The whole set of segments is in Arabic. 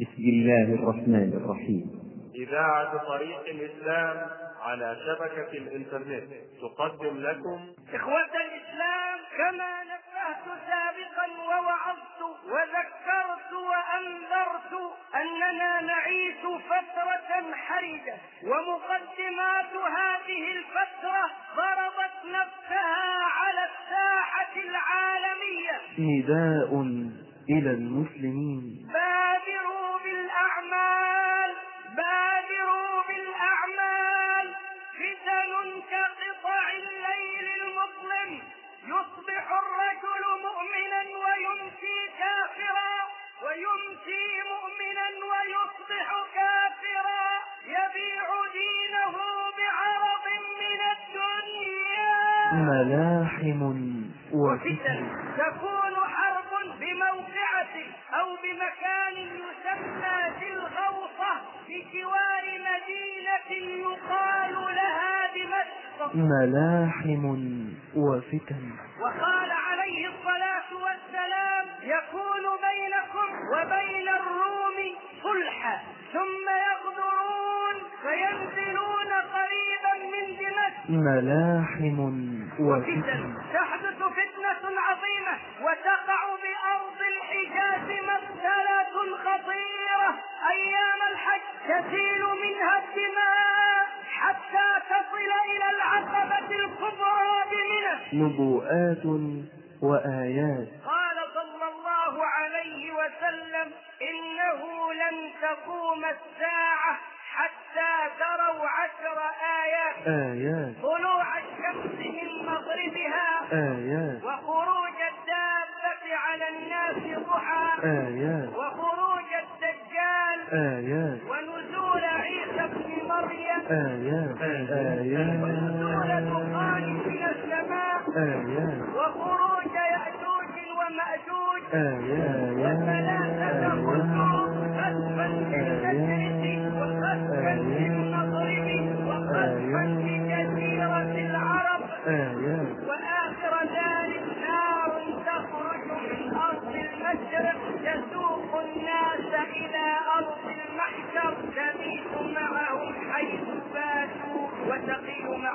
بسم الله الرحمن الرحيم. إذاعة طريق الإسلام على شبكة الإنترنت تقدم لكم. إخوة الإسلام كما نبهت سابقا ووعظت وذكرت وأنذرت أننا نعيش فترة حرجة ومقدمات هذه الفترة ضربت نفسها على الساحة العالمية. نداء إلى المسلمين. بادروا ويمسي مؤمنا ويصبح كافرا. يبيع دينه بعرض من الدنيا. ملاحم وفتن. تكون حرب بموقعة أو بمكان يسمى ذي الغوصة بجوار مدينة يقال لها دمشق. ملاحم وفتن. وقال ثم يغدرون فينزلون قريبا من دمشق. ملاحم وفتن. تحدث فتنة عظيمة وتقع بأرض الحجاز مسألة خطيرة. أيام الحج تسيل منها الدماء حتى تصل إلى العقبة الكبرى بمنى. نبوءات وآيات. تقوم الساعة حتى تروا عشر آيات. آيات. طلوع الشمس من مغربها آيات. وخروج الدابة على الناس ضحى آيات. وخروج الدجال آيات. ونزول عيسى ابن مريم. آيات. ونزول آيات دخان من السماء. آيات. وخروج يأجوج ومأجوج. آيات. وثلاثة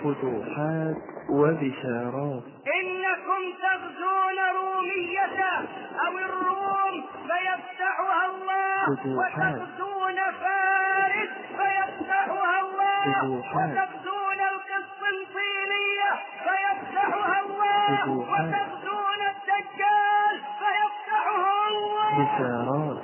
فتوحات وبشارات إنكم تغزون رومية أو الروم فيفتحها الله فتوحات. وتغزون فارس فيفتحها الله فتوحات. وتغزون القسطنطينية فيفتحها الله فتوحات. وتغزون الدجال فيفتحها الله بشارات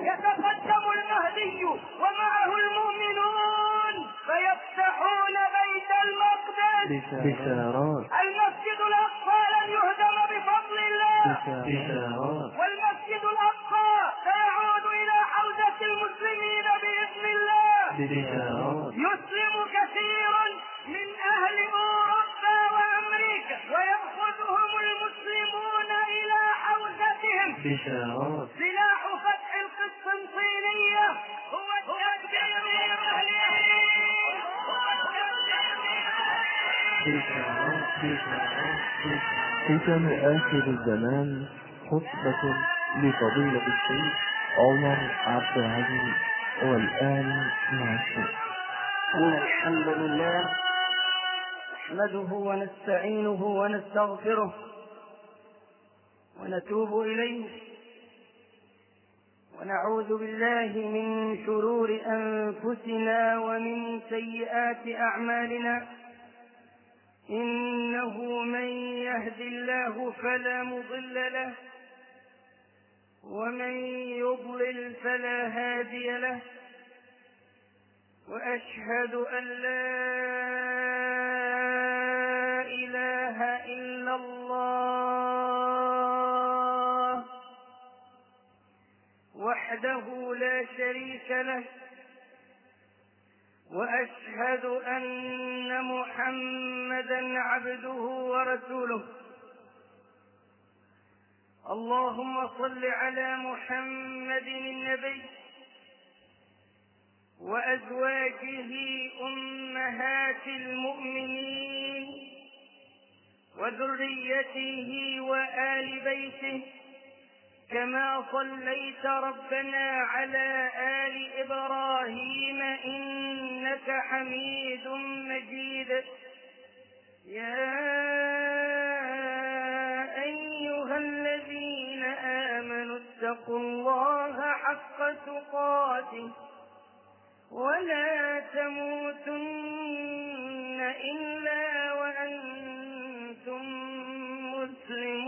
بشارات المسجد الأقصى لن يهدم بفضل الله. بشارات والمسجد الأقصى سيعود إلى حوزة المسلمين بإذن الله. بشارات يسلم كثير من أهل أوروبا وأمريكا ويأخذهم المسلمون إلى حوزتهم. بشارات ختم آخر الزمان خطبة لفضيلة الشيخ عمر عبد العزيز والآن مع الشيخ. إن الحمد لله نحمده ونستعينه ونستغفره ونتوب إليه ونعوذ بالله من شرور أنفسنا ومن سيئات أعمالنا. إنه من يهد الله فلا مضل له ومن يضلل فلا هادي له. وأشهد أن لا إله إلا الله وحده لا شريك له. وأشهد أن محمدا عبده ورسوله. اللهم صل على محمد النبي وأزواجه أمهات المؤمنين وذريته وآل بيته كما صليت ربنا على آل إبراهيم إنك حميد مجيد. يا أيها الذين آمنوا اتقوا الله حق تقاته ولا تموتن إلا وأنتم مسلمون.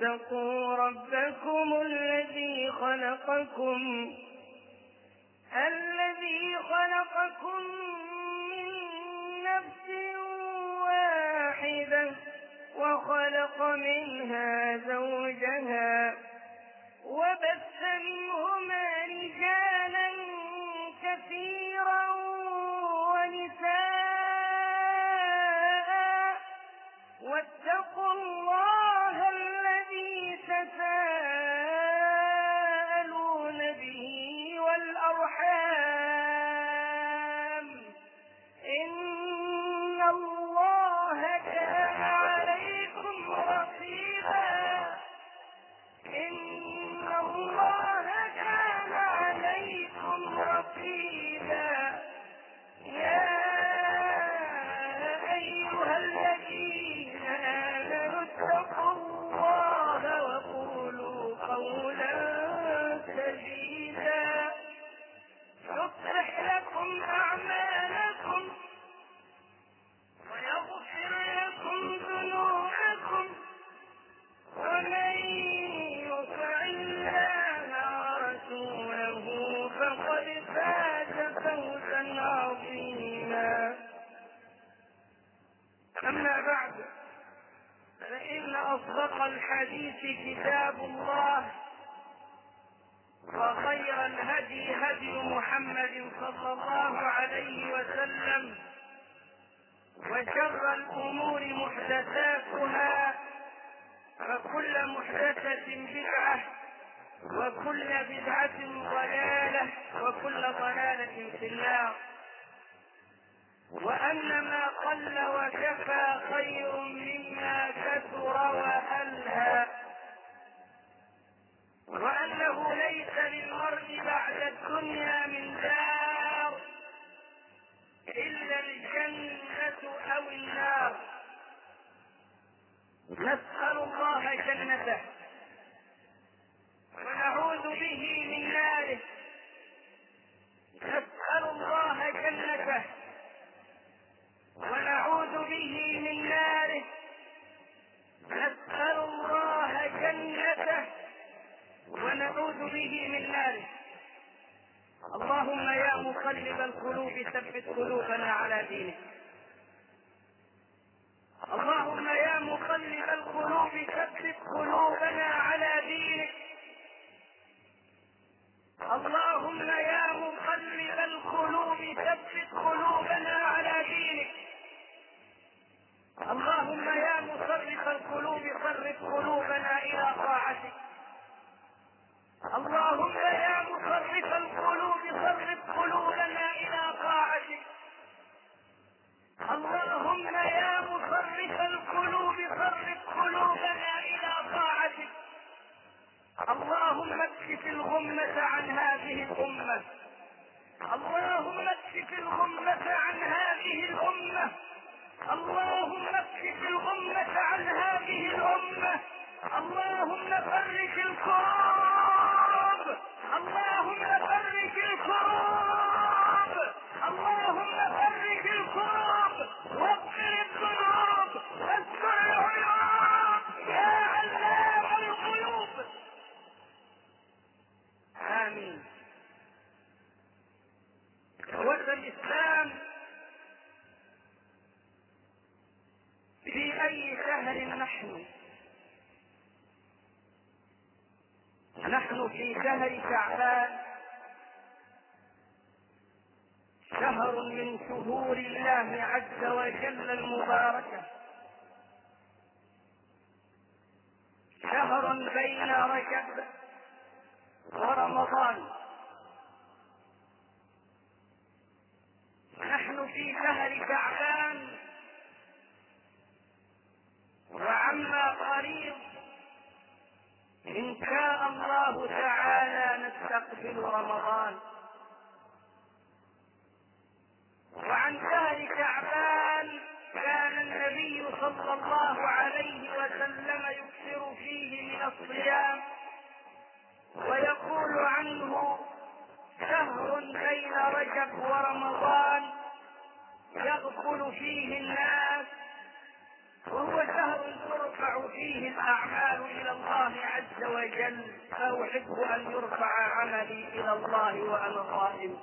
الناس اتقوا ربكم الذي خلقكم الذي خلقكم من نفس واحدة وخلق منها زوجها وبث منهما رجالا كثيرا ونساء. واتقوا الله أصدق الحديث كتاب الله وخير الهدي هدي محمد صلى الله عليه وسلم وشر الأمور محدثاتها وكل محدثة بدعة وكل بدعة ضلالة وكل ضلالة في النار وأن ما قل وكفى خير مما كثر وألهى. وأنه ليس للمرء بعد الدنيا من دار إلا الجنة أو النار. نسأل الله جنته. القلوب ثبت قلوبنا على دينك. ترفع فيه الأعمال إلى الله عز وجل فأحب أن يرفع عملي إلى الله وأنا صائم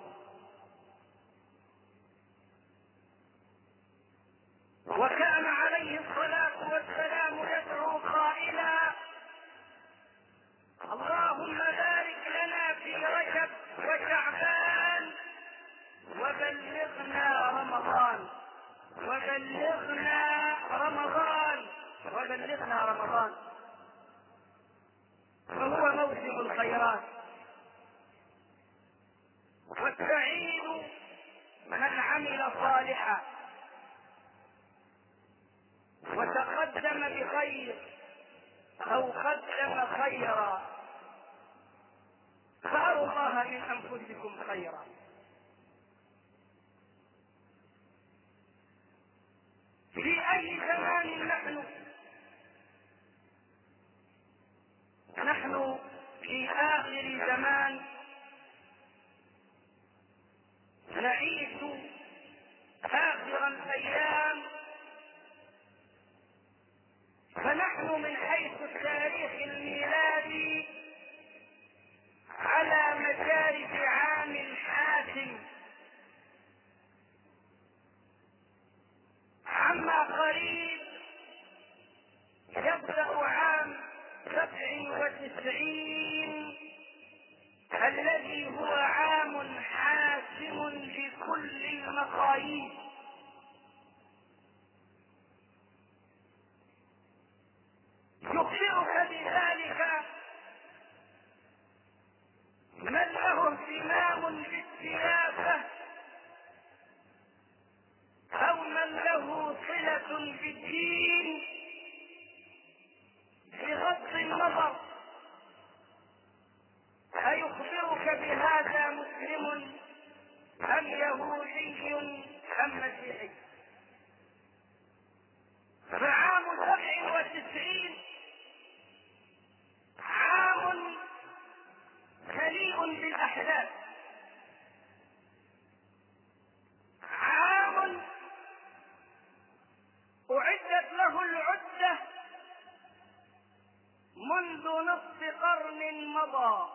قرن مضى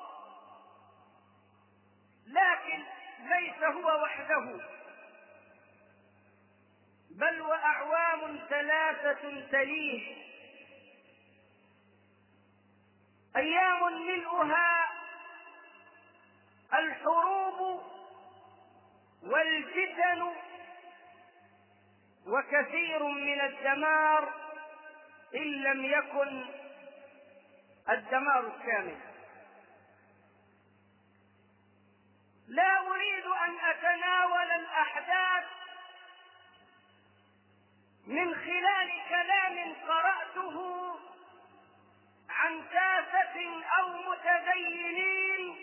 لكن ليس هو وحده. بل وأعوام ثلاثة تليه أيام ملؤها الحروب والفتن وكثير من الدمار إن لم يكن الدمار الكامل لا أريد أن أتناول الأحداث من خلال كلام قرأته عن كافه أو متدينين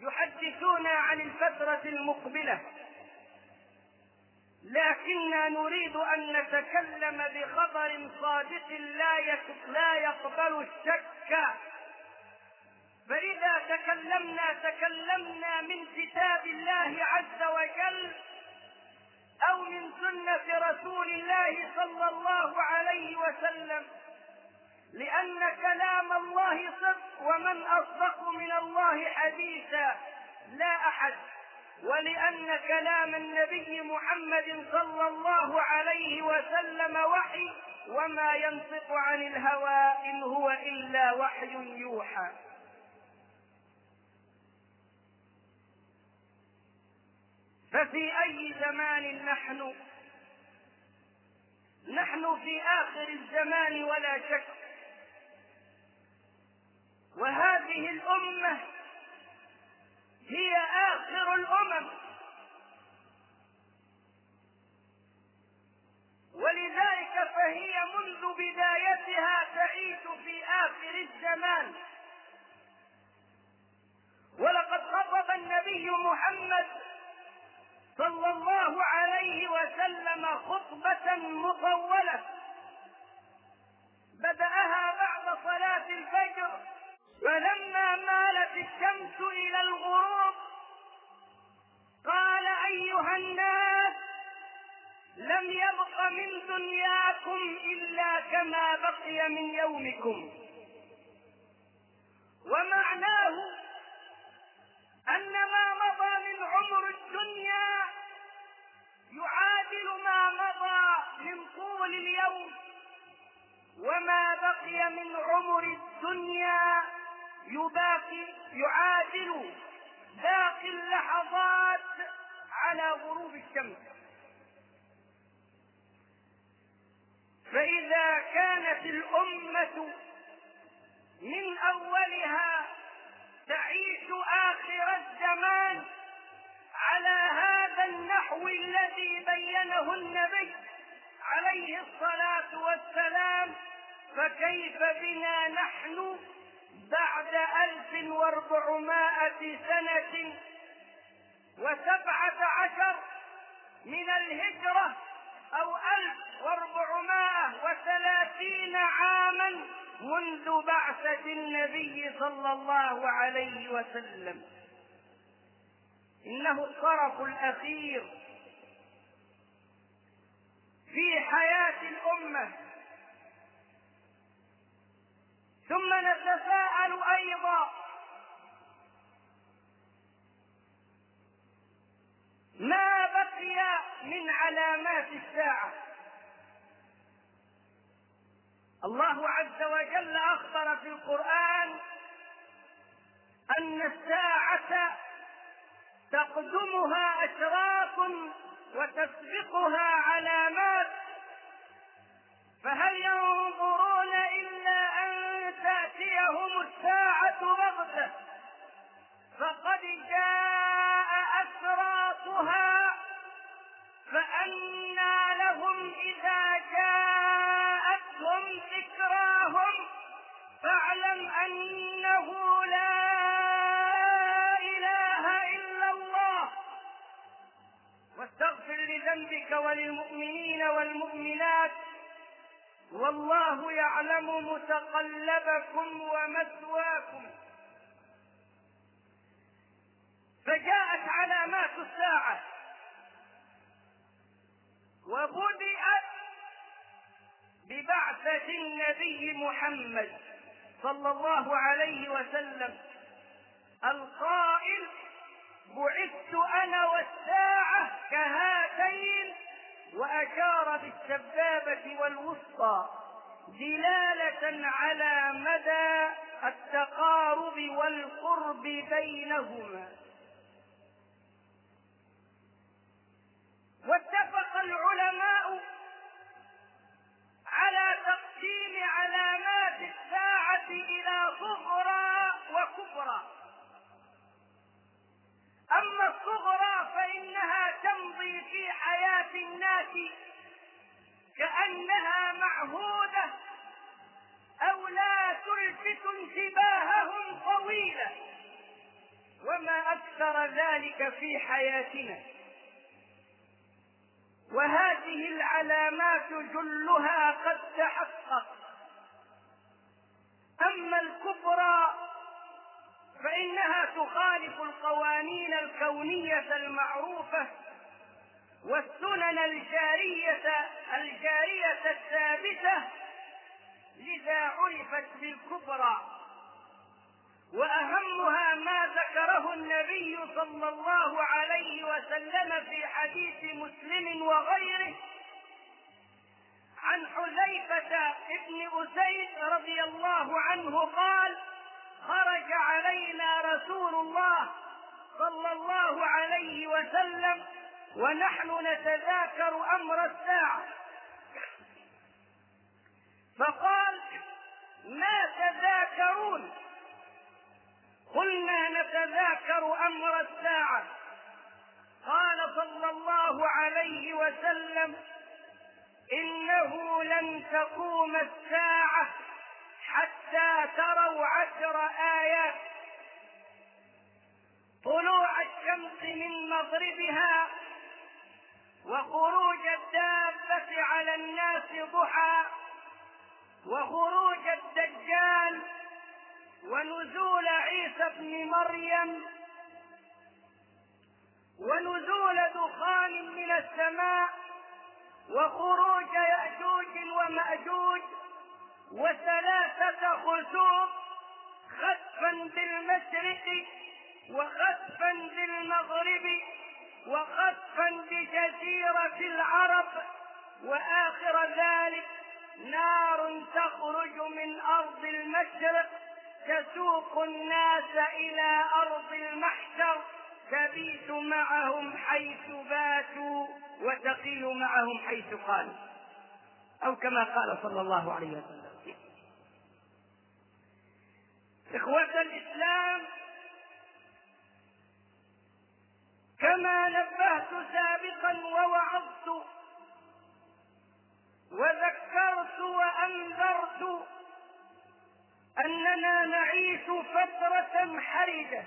يحدثون عن الفترة المقبلة. لكننا نريد أن نتكلم بخبر صادق لا يقبل الشك. فإذا تكلمنا تكلمنا من كتاب الله عز وجل أو من سنة رسول الله صلى الله عليه وسلم لأن كلام الله صدق ومن أصدق من الله حديثا لا أحد ولأن كلام النبي محمد صلى الله عليه وسلم وحي وما ينطق عن الهوى إن هو إلا وحي يوحى. ففي أي زمان نحن؟ نحن في آخر الزمان ولا شك. وهذه الأمة هي آخر الأمم. ولذلك فهي منذ بدايتها تعيش في آخر الزمان. ولقد خطب النبي محمد صلى الله عليه وسلم خطبة مطولة. بدأها بعد صلاة الفجر فلما مالت الشمس إلى الغروب قال أيها الناس لم يبق من دنياكم إلا كما بقي من يومكم. ومعناه أن ما عمر الدنيا يعادل ما مضى من طول اليوم وما بقي من عمر الدنيا يباقي يعادل باقي اللحظات على غروب الشمس. فإذا كانت الأمة من أولها بينه النبي عليه الصلاة والسلام فكيف بنا نحن بعد ألف واربعمائة سنة وسبعة عشر من الهجرة أو ألف واربعمائة وثلاثين عاما منذ بعثة النبي صلى الله عليه وسلم؟ إنه الطرف الأخير في حياة الأمة. ثم نتساءل أيضا ما بقي من علامات الساعة. الله عز وجل أخبر في القرآن أن الساعة تقدمها أشراط وتسبقها علامات فهل ينظرون إلا أن تأتيهم الساعة بغتة؟ فقد جاء أشراطها فأنى لهم إذا جاءتهم ذكراهم فاعلم أنه واستغفر لذنبك وللمؤمنين والمؤمنات والله يعلم متقلبكم ومثواكم. فجاءت علامات الساعة وبدأت ببعثة النبي محمد صلى الله عليه وسلم القائل بعثت أنا والساعة كهاتين وأشار بالسبابة والوسطى دلالة على مدى التقارب والقرب بينهما. واتفق العلماء الصغرى فإنها تمضي في حياة الناس كأنها معهودة أو لا تلفت انتباههم طويلا وما أكثر ذلك في حياتنا. وهذه العلامات جلها قد تحقق. أما الكبرى فإنها تخالف القوانين الكونية المعروفة والسنن الجارية الجارية الثابتة لذا عرفت بالكبرى. وأهمها ما ذكره النبي صلى الله عليه وسلم في حديث مسلم وغيره عن حذيفة ابن أسيد رضي الله عنه قال خرج علينا رسول الله صلى الله عليه وسلم ونحن نتذاكر أمر الساعة. فقال ما تذاكرون؟ قلنا نتذاكر أمر الساعة. قال صلى الله عليه وسلم إنه لن تقوم الساعة حتى تروا عشر آيات. طلوع الشمس من مغربها وخروج الدابة على الناس ضحى وخروج الدجال ونزول عيسى ابن مريم ونزول دخان من السماء وخروج يأجوج ومأجوج وثلاثة خسوف خسفا بالمشرق وخسفا بالمغرب وخسفا بجزيرة العرب وآخر ذلك نار تخرج من أرض المشرق تسوق الناس إلى أرض المحشر تبيت معهم حيث باتوا وتقيل معهم حيث قالوا أو كما قال صلى الله عليه وسلم. إخوة الإسلام كما نبهت سابقا ووعظت وذكرت وأنذرت أننا نعيش فترة حرجة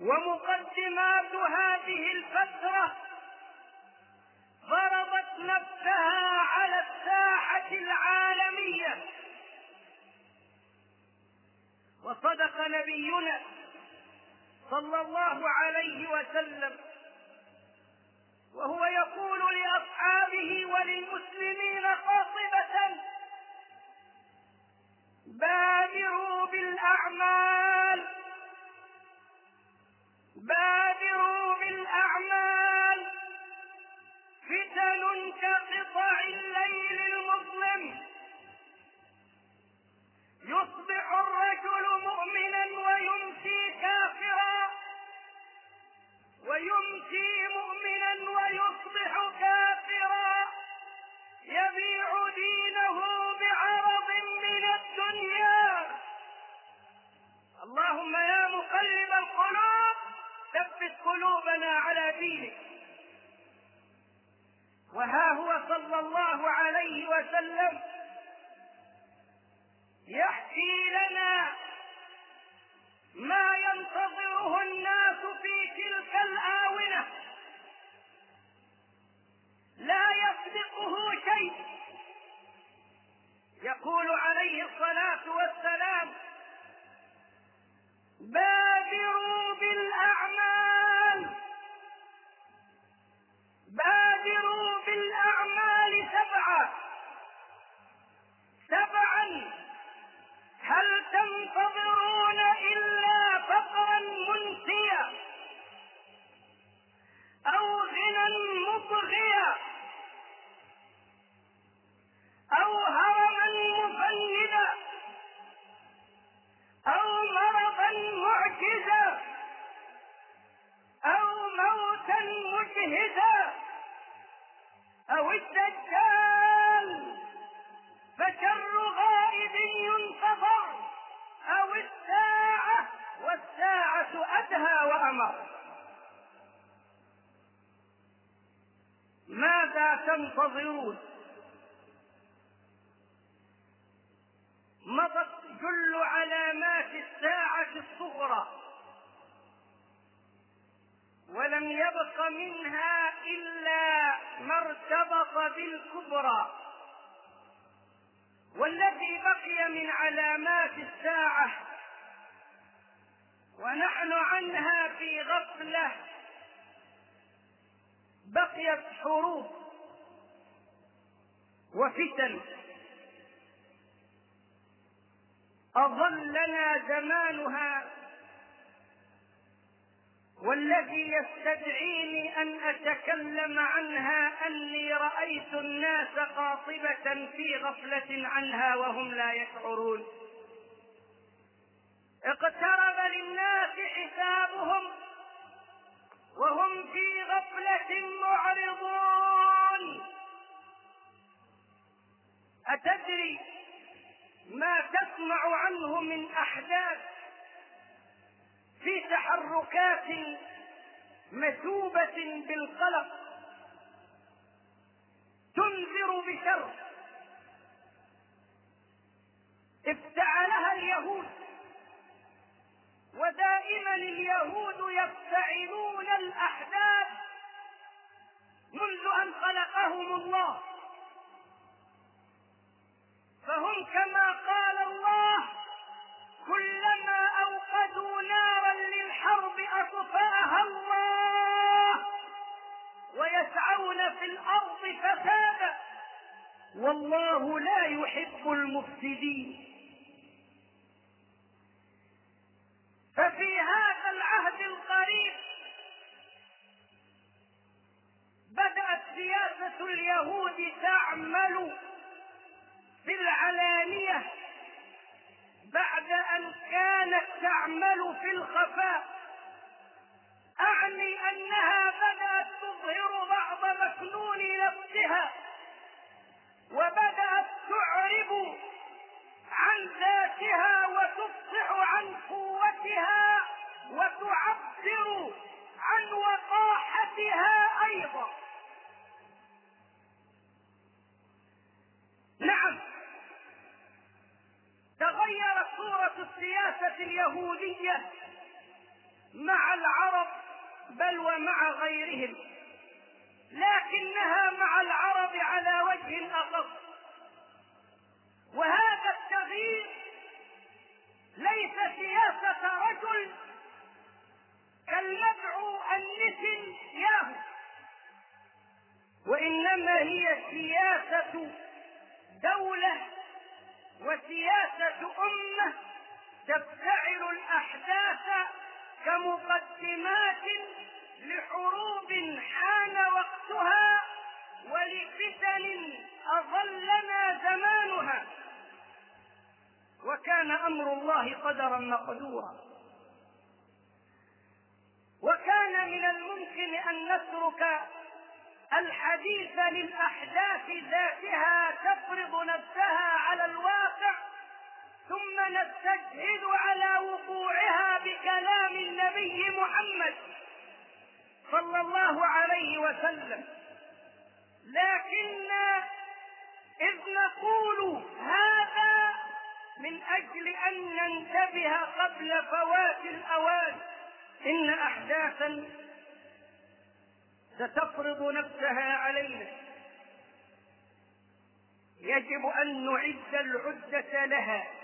ومقدمات هذه الفترة ضربت نفسها على الساحة العالمية. وصدق نبينا صلى الله عليه وسلم. وهو يقول لأصحابه وللمسلمين قاطبة بادروا بالأعمال بادروا بالأعمال. فتن كقطع الليل ويمسي مؤمنا ويصبح كافرا. يبيع دينه بعرض من الدنيا. اللهم يا مقلب القلوب ثبت قلوبنا على دينك. وها هو صلى الله عليه وسلم. يحكي لنا ما ينتظره الناس في تلك الآونة لا شيء يقول عليه الصلاة والسلام بادروا بالأعمال. بادروا بالأعمال سبعة. سبعا هل تنتظرون إلا فقرا منسيا أو غنى مطغيا أو هرما مفندا أو مرضا معجزا أو موتا مجهزا أو الدجال فشر غائب ينتظر أو الساعة والساعة أدهى وأمر. ماذا تنتظرون؟ مضت جل علامات الساعة الصغرى. ولم يبق منها إلا ما ارتبط بالكبرى. والذي بقي من علامات الساعة ونحن عنها في غفلة بقيت حروب وفتن. أظلنا زمانها والذي يستدعيني أن أتكلم عنها أني رأيت الناس قاطبة في غفلة عنها وهم لا يشعرون. اقترب للناس حسابهم وهم في غفلة معرضون. أتدري ما تسمع عنه من أحداث في تحركات مثوبة بالقلق تنذر بشر. افتعلها اليهود. ودائما اليهود يفتعلون الأحداث منذ أن خلقهم الله. فهم كما قال الله كلما أوقدوا نارا للحرب أطفأها الله ويسعون في الأرض فسادا. والله لا يحب المفسدين. ففي هذا العهد القريب بدأت سياسة اليهود تعمل. في العلانية بعد أن كانت تعمل في الخفاء. أعني أنها بدأت تظهر بعض مكنون نفسها وبدأت تعرب عن ذاتها وتفصح عن قوتها وتعبر عن وقاحتها أيضا. نعم. تغيرت صورة السياسة اليهودية مع العرب بل ومع غيرهم لكنها مع العرب على وجه أخص وهذا التغيير ليس سياسة رجل كالمدعو النسل ياهو وإنما هي سياسة دولة وسياسة أمة تفتعل الأحداث كمقدمات لحروب حان وقتها ولفتن أظلنا زمانها. وكان أمر الله قدرا مقدورا. وكان من الممكن أن نترك الحديث للأحداث ذاتها تفرض نفسها على الواقع. ثم نستشهد على وقوعها بكلام النبي محمد صلى الله عليه وسلم. لكن إذ نقول هذا من أجل أن ننتبه قبل فوات الأوان. إن أحداثا ستفرض نفسها علينا. يجب أن نعد العدة لها.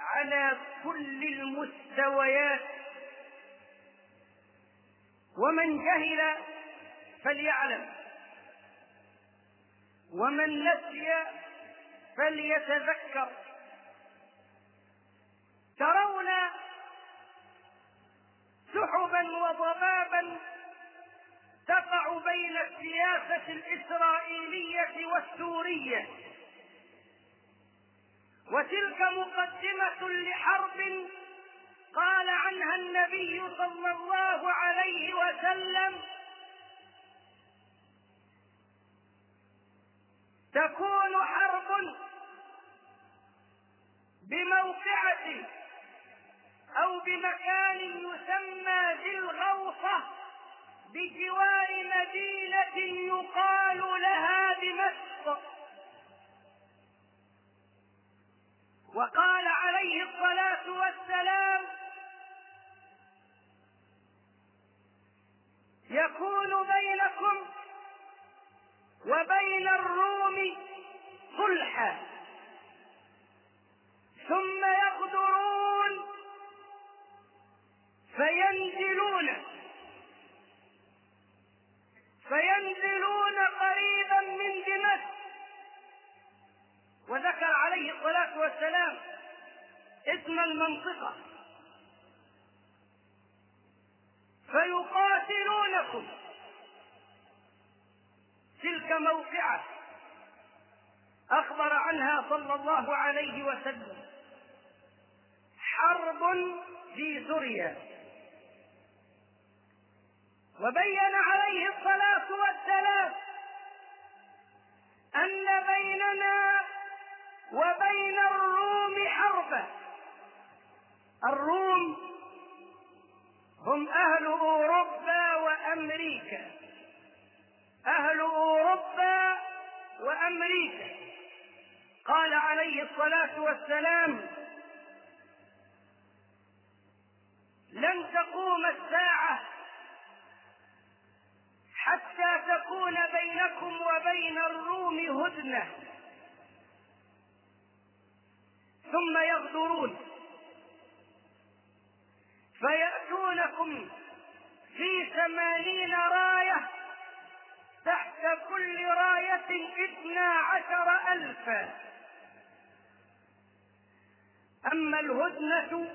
على كل المستويات. ومن جهل فليعلم ومن نسي فليتذكر. ترون سحبا وضبابا تقع بين السياسة الإسرائيلية والسورية. وتلك مقدمة لحرب قال عنها النبي صلى الله عليه وسلم تكون حرب بموقعة أو بمكان يسمى ذي الغوصة بجوار مدينة يقال لها دمشق. وقال عليه الصلاة والسلام يكون بينكم وبين الروم صلحا ثم يغدرون فينزلون فينزلون قريبا من دمشق. وذكر عليه الصلاة والسلام اسم المنطقة. فيقاتلونكم تلك موقعة أخبر عنها صلى الله عليه وسلم. حرب في سوريا. وبين عليه الصلاة والسلام أن بيننا وبين الروم حربا. الروم هم أهل أوروبا وأمريكا. أهل أوروبا وأمريكا. قال عليه الصلاة والسلام لن تقوم الساعة حتى تكون بينكم وبين الروم هدنة. ثم يغدرون. فيأتونكم في ثمانين راية تحت كل راية اثنا عشر ألفا. أما الهدنة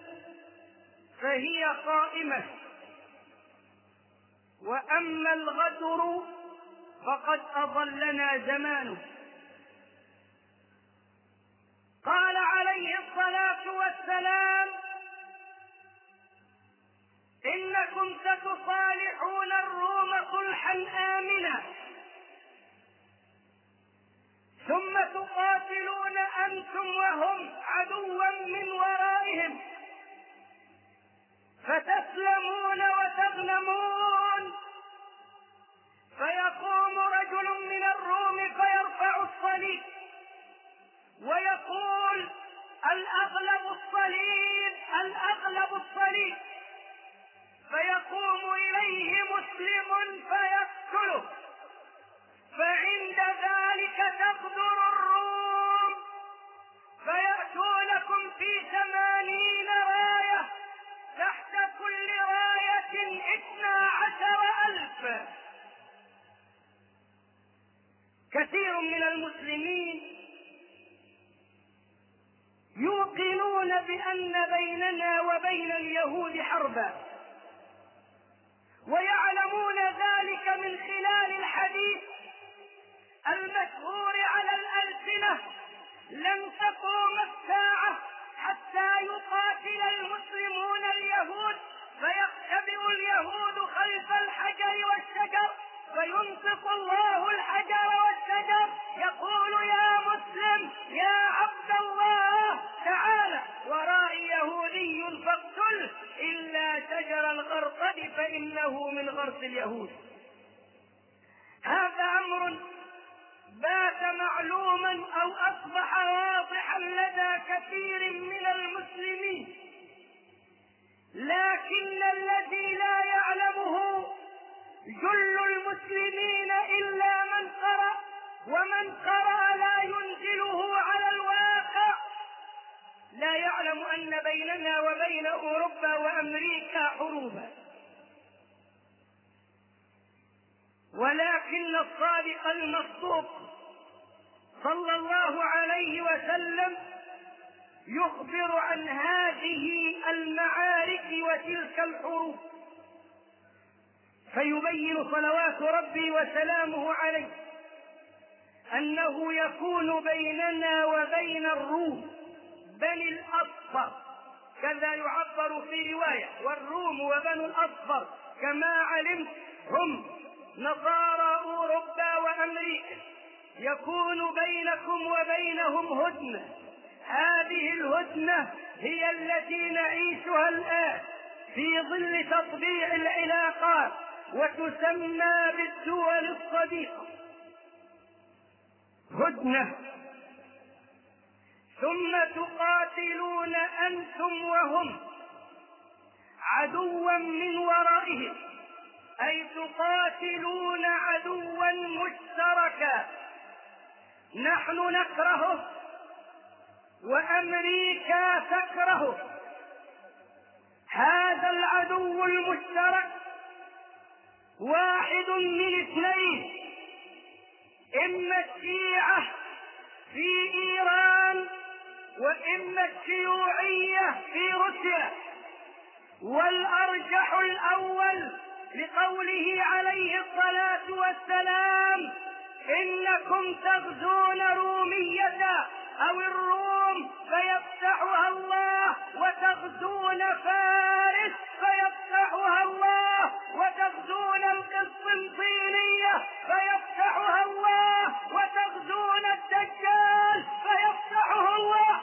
فهي قائمة. وأما الغدر فقد أضلنا زمانه. قال عليه الصلاة والسلام إنكم ستصالحون الروم صلحا آمنا ثم تقاتلون أنتم وهم عدوا من ورائهم فتسلمون وتغنمون فيقوم رجل من الروم فيرفع الصليب. ويقول الأغلب الصليب الأغلب الصليب. فيقوم إليه مسلم فيقتله. فعند ذلك تقدر الروم. فيأتونكم في ثمانين راية تحت كل راية اثنا عشر ألف. كثير من المسلمين يوقنون بأن بيننا وبين اليهود حربا. ويعلمون ذلك من خلال الحديث المشهور على الألسنة لن تقوم الساعة حتى يقاتل المسلمون اليهود فيختبئ اليهود خلف الحجر والشجر. فينطق الله الحجر والشجر. يقول يا مسلم يا عبد الله تعال ورائي يهودي فاقتله إلا شجر الغرقد فإنه من غرس اليهود. هذا أمر بات معلوما أو أصبح واضحا لدى كثير من المسلمين. لكن الذي لا يعلمه جل المسلمين إلا من قرأ ومن قرأ لا ينزله على الواقع. لا يعلم أن بيننا وبين أوروبا وأمريكا حروبا. ولكن الصادق المصدوق صلى الله عليه وسلم يخبر عن هذه المعارك وتلك الحروب. فيبين صلوات ربي وسلامه عليه أنه يكون بيننا وبين الروم بني الأصفر كذا يعبر في رواية والروم وبنو الأصفر كما علمت هم نصارى أوروبا وأمريكا. يكون بينكم وبينهم هدنة. هذه الهدنة هي التي نعيشها الآن في ظل تطبيع العلاقات. وتسمى بالدول الصديقة. هدنة. ثم تقاتلون أنتم وهم عدوا من ورائهم أي تقاتلون عدوا مشتركا. نحن نكرهه وأمريكا تكرهه. هذا العدو المشترك واحد من اثنين. إما الشيعة في إيران وإما الشيوعيه في روسيا. والأرجح الأول لقوله عليه الصلاة والسلام إنكم تغزون رومية أو الروم فيفتحها الله وتغزون فارس فيفتحها الله وتغزون من القسط الصينية فيفتحها الله وتغزون الدجال فيفتحه الله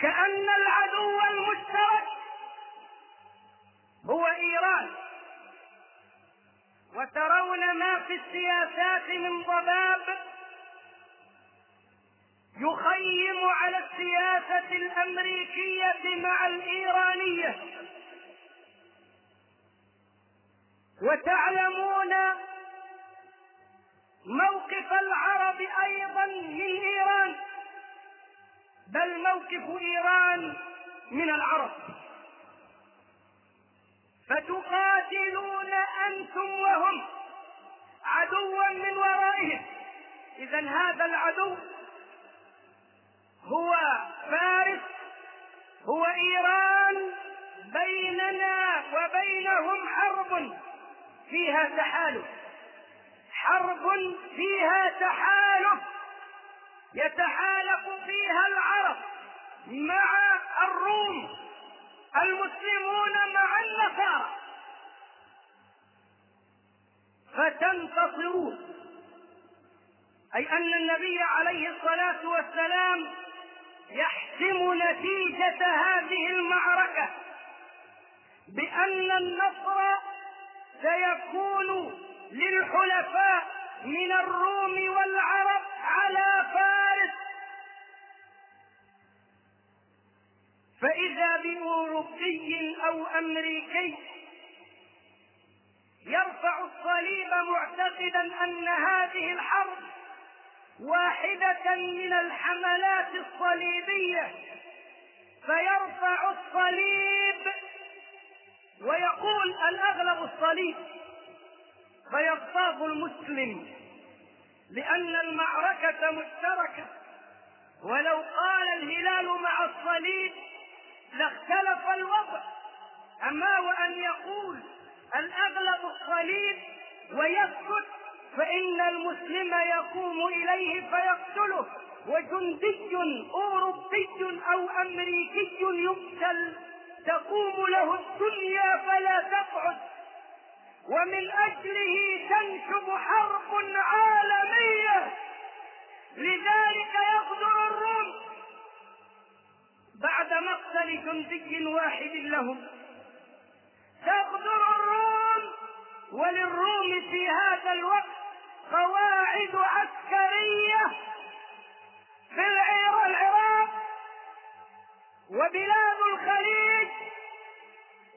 كأن العدو المشترك هو إيران. وترون ما في السياسات من ضباب يخيم على السياسة الأمريكية مع الإيرانية. وتعلمون موقف العرب أيضا من إيران بل موقف إيران من العرب. فتقاتلون أنتم وهم عدوا من ورائهم. إذا هذا العدو هو فارس هو إيران بيننا وبينهم حرب. فيها تحالف. حرب فيها تحالف. يتحالف فيها العرب مع الروم. المسلمون مع النصارى. فتنتصرون. أي أن النبي عليه الصلاة والسلام يحسم نتيجة هذه المعركة بأن النصر سيكون للحلفاء من الروم والعرب على فارس. فإذا بأوروبي أو أمريكي يرفع الصليب معتقدا أن هذه الحرب واحدة من الحملات الصليبية فيرفع الصليب ويقول الأغلب الصليب فيغتاظ المسلم لأن المعركة مشتركة. ولو قال الهلال مع الصليب لاختلف الوضع. أما وأن يقول الأغلب الصليب ويسكت فإن المسلم يقوم إليه فيقتله. وجندي أوروبي أو أمريكي يقتل تقوم له الدنيا فلا تقعد ومن أجله تنشب حرب عالمية. لذلك يغدر الروم. بعد مقتل جندي واحد لهم تغدر الروم. وللروم في هذا الوقت قواعد عسكرية في العراق وبلاد الخليج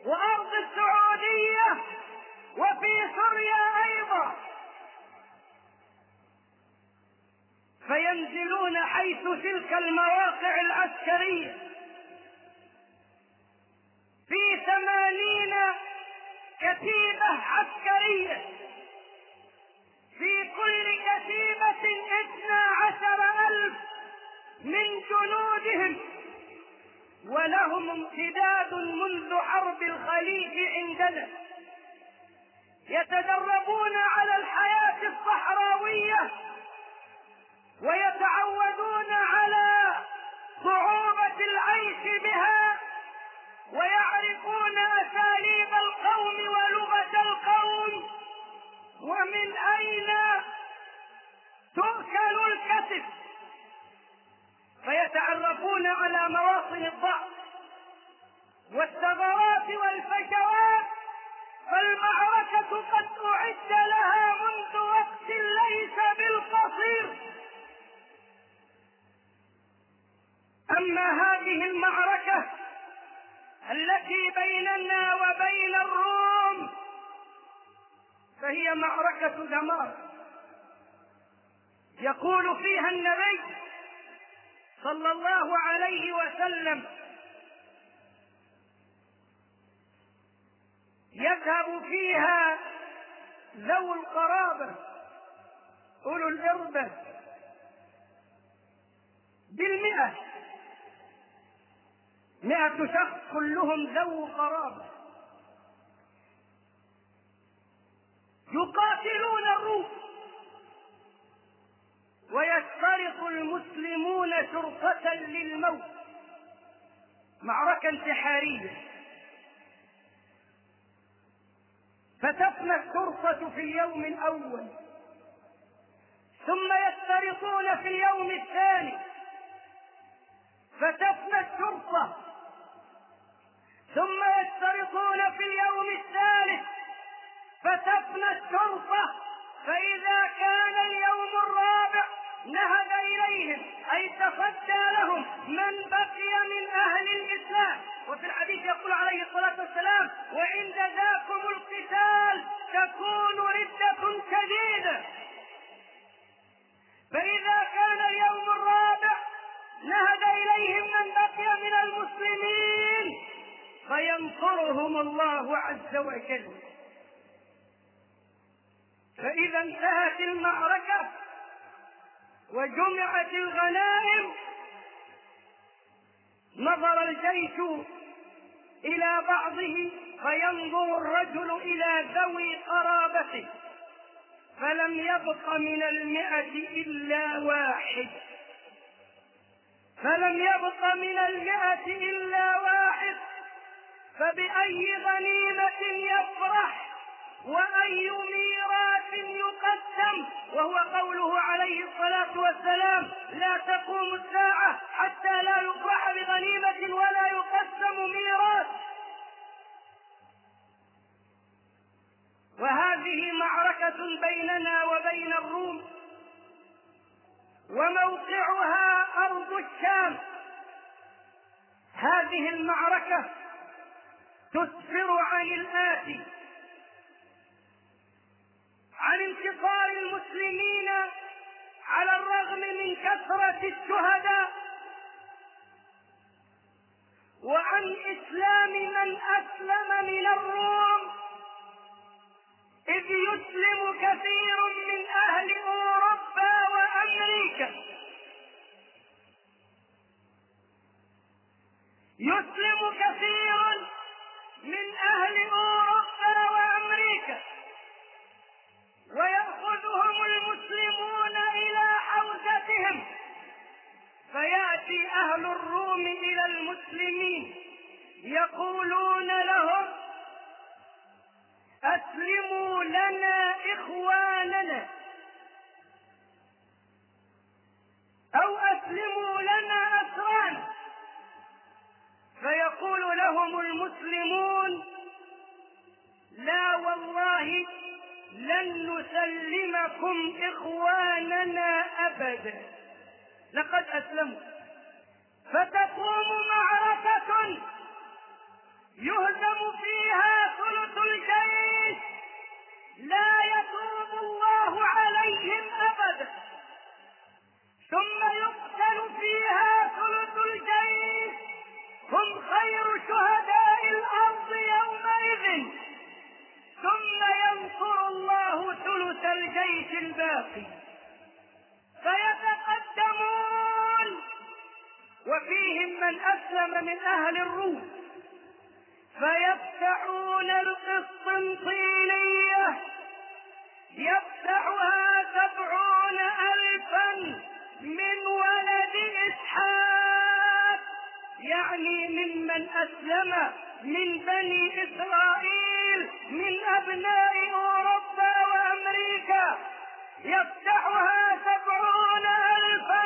وأرض السعودية وفي سوريا أيضا. فينزلون حيث تلك المواقع العسكرية. في ثمانين كتيبة عسكرية. في كل كتيبة اثنا عشر ألف من جنودهم. ولهم امتداد منذ حرب الخليج عندنا يتدربون على الحياة الصحراوية ويتعودون على صعوبة العيش بها ويعرفون أساليب القوم ولغة القوم ومن أين تؤكل الكتف فيتعرفون على مواطن الضعف والثغرات والفجوات فالمعركة قد أعد لها منذ وقت ليس بالقصير. أما هذه المعركة التي بيننا وبين الروم فهي معركة دمار. يقول فيها النبي صلى الله عليه وسلم. يذهب فيها ذوو القرابة أولو الإربة. بالمئة. مئة شخص كلهم ذو قرابة يقاتلون الروم. ويشترط المسلمون شرطة للموت. معركة انتحارية. فتفنى الشرطة في اليوم الأول. ثم يشترطون في اليوم الثاني. فتفنى الشرطة. ثم يشترطون في اليوم الثالث. فتفنى الشرطة. فإذا كان اليوم الرابع نهد إليهم أي تصدى لهم من بقي من أهل الإسلام. وفي الحديث يقول عليه الصلاة والسلام وعند ذاكم القتال تكون ردة شديدة. فإذا كان اليوم الرابع نهد إليهم من بقي من المسلمين فينصرهم الله عز وجل. فإذا انتهت المعركة وجمعت الغنائم نظر الجيش إلى بعضه فينظر الرجل إلى ذوي قرابته فلم يبق من المئة إلا واحد. فلم يبق من المئة إلا واحد فبأي غنيمة يفرح؟ وأي ميراث يقدم وهو قوله عليه الصلاة والسلام لا تقوم الساعة حتى لا يفرح بغنيمة ولا يقسم ميراث. وهذه معركة بيننا وبين الروم وموقعها أرض الشام. هذه المعركة تسفر عن الآتي. عن انتصار المسلمين على الرغم من كثرة الشهداء وعن إسلام من أسلم من الروم إذ يسلم كثير من أهل أوروبا وأمريكا. يسلم كثير من أهل أوروبا ويأخذهم المسلمون إلى حوزتهم. فيأتي أهل الروم إلى المسلمين يقولون لهم أسلموا لنا إخواننا. أو أسلموا لنا أسرانا فيقول لهم المسلمون لا والله لن نسلمكم إخواننا أبدا لقد أسلموا. فتقوم معركة يهزم فيها ثلث الجيش. لا يتوب الله عليهم أبدا ثم يقتل فيها ثلث الجيش. هم خير شهداء الأرض يومئذ. ثم ينصر الله ثلث الجيش الباقي. فيتقدمون. وفيهم من أسلم من أهل الروم. فيفتحون القسطنطينية. يفتحها سبعون ألفا من ولد إسحاق. يعني ممن أسلم من بني إسرائيل. من أبناء أوروبا وأمريكا يفتحها سبعون ألفا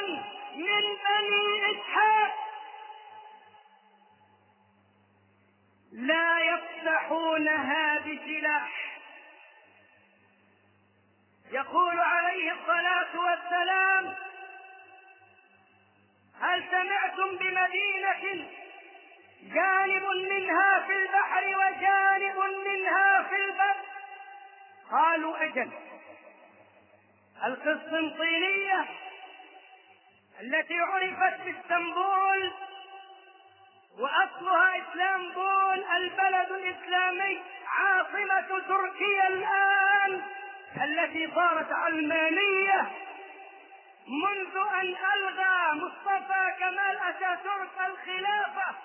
من بني إسحاق. لا يفتحونها بسلاح يقول عليه الصلاة والسلام هل سمعتم بمدينة جانب منها في البحر وجانب منها في البر. قالوا أجل القسطنطينية التي عرفت باسطنبول وأصلها إسلامبول البلد الإسلامي عاصمة تركيا الآن التي صارت علمانية منذ أن ألغى مصطفى كمال أتاتورك الخلافة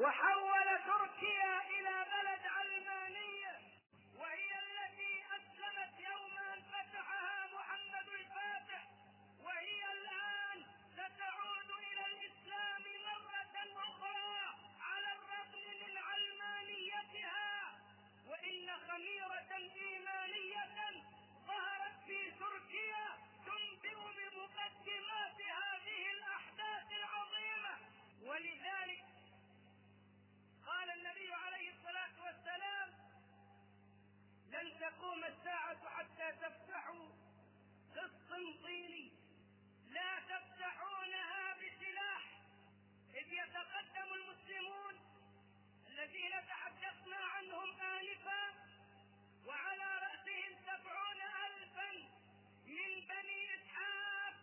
وحول تركيا إلى بلد علمانية وهي التي أسلمت يوم ان فتحها محمد الفاتح وهي الآن ستعود إلى الإسلام مرة أخرى على الرغم من علمانيتها. وإن خميرة إيمانية ظهرت في تركيا تنبئ بمقدمات هذه الأحداث العظيمة. ولذلك قال النبي عليه الصلاة والسلام لن تقوم الساعة حتى تفتحوا قسطنطيني لا تفتحونها بسلاح. إذ يتقدم المسلمون الذين تحدثنا عنهم آنفا وعلى رأسهم سبعون ألفا من بني إسحاق.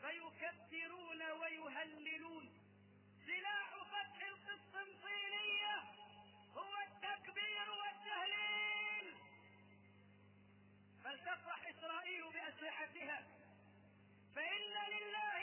فيكبرون ويهللون. سلاح فتح القسطنطينية هو التكبير والتهليل. فلتفرح إسرائيل بأسلحتها. فإن لله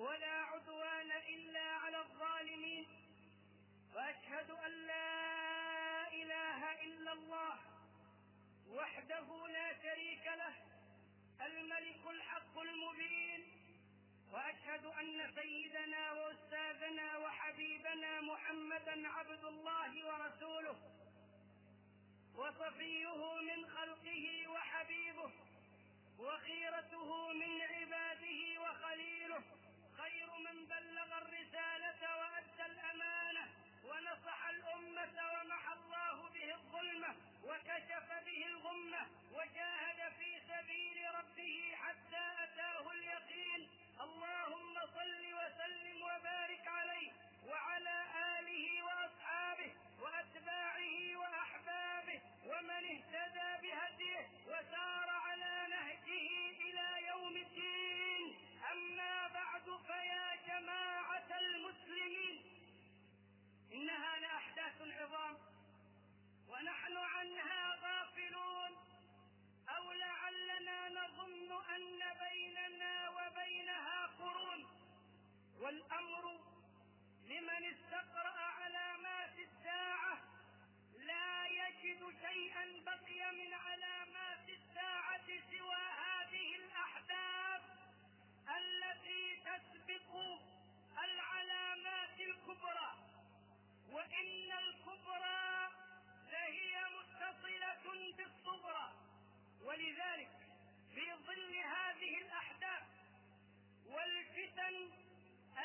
ولا عدوان إلا على الظالمين وأشهد أن لا إله إلا الله وحده لا شريك له الملك الحق المبين وأشهد أن سيدنا وأستاذنا وحبيبنا محمدا عبد الله ورسوله وصفيه من خلقه وحبيبه وخيرته من عباده وخليله. من بلغ الرسالة وأدى الأمانة ونصح الأمة ومحى الله به الظلمة وكشف به الغمة وجاهد في سبيل ربه حتى أتاه اليقين. اللهم صل وسلم وبارك عليه وعلى آله وأصحابه وأتباعه وأحبابه ومن اهتدى بهديه وسار على نهجه إلى يوم الدين. أما بعد فيا جماعة المسلمين. إنها لأحداث عظام. ونحن عنها غافلون. أو لعلنا نظن أن بيننا وبينها قرون. والأمر لمن استقرأ علامات الساعة لا يجد شيئا بقي من علامات الساعة سوى هذه الأحداث. التي تسبق العلامات الكبرى وإن الكبرى لهي متصلة بالصغرى ولذلك في ظل هذه الأحداث والفتن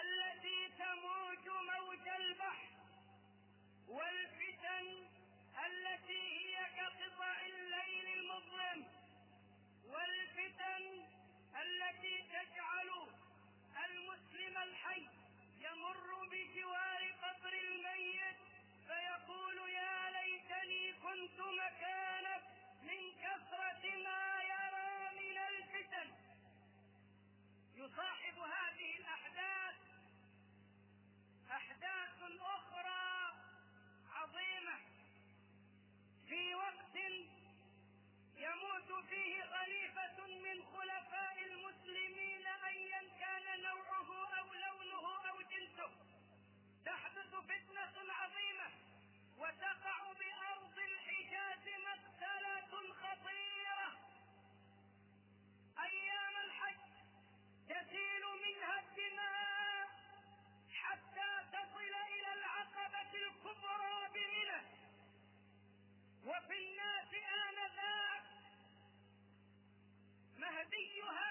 التي تموج موج البحر والفتن المسلم الحي يمر بجوار قبر الميت فيقول يا ليتني كنت مكانك من كثرة ما يرى من الفتن. يصاحب هذه الأحداث أحداث أخرى عظيمة. في وقت يموت فيه خليفة من خلفاء المسلمين ايا كان نوعه أو لونه أو جنسه. تحدث فتنة عظيمة وتقع بأرض الحجاز مقتلة خطيرة. أيام الحج تسيل منها الدماء حتى تصل إلى العقبة الكبرى بمنى. وفي الناس آنذاك مهديها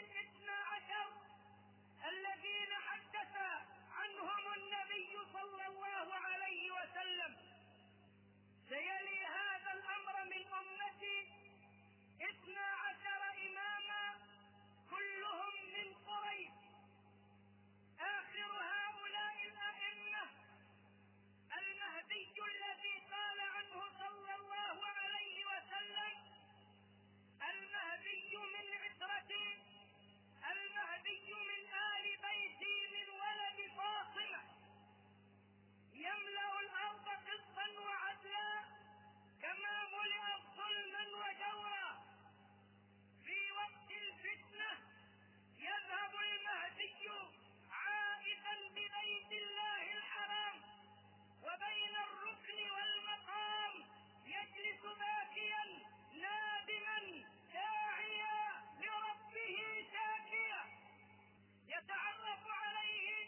الاثنى عشر الذين حدث عنهم النبي صلى الله عليه وسلم. سيلي هذا الأمر من أمتي. اثنى عشر إماما كلهم من قريش. آخر هؤلاء الأئمة المهدي الذي قال عنه صلى الله عليه وسلم المهدي من عترتي يملأ الأرض قسطا وعدلا كما ملئت ظلما وجورا في وقت الفتنة يذهب المهدي عائدا ببيت الله الحرام وبين الركن والمقام يجلس باكيا نادما داعيا لربه شاكيا. يتعرف عليه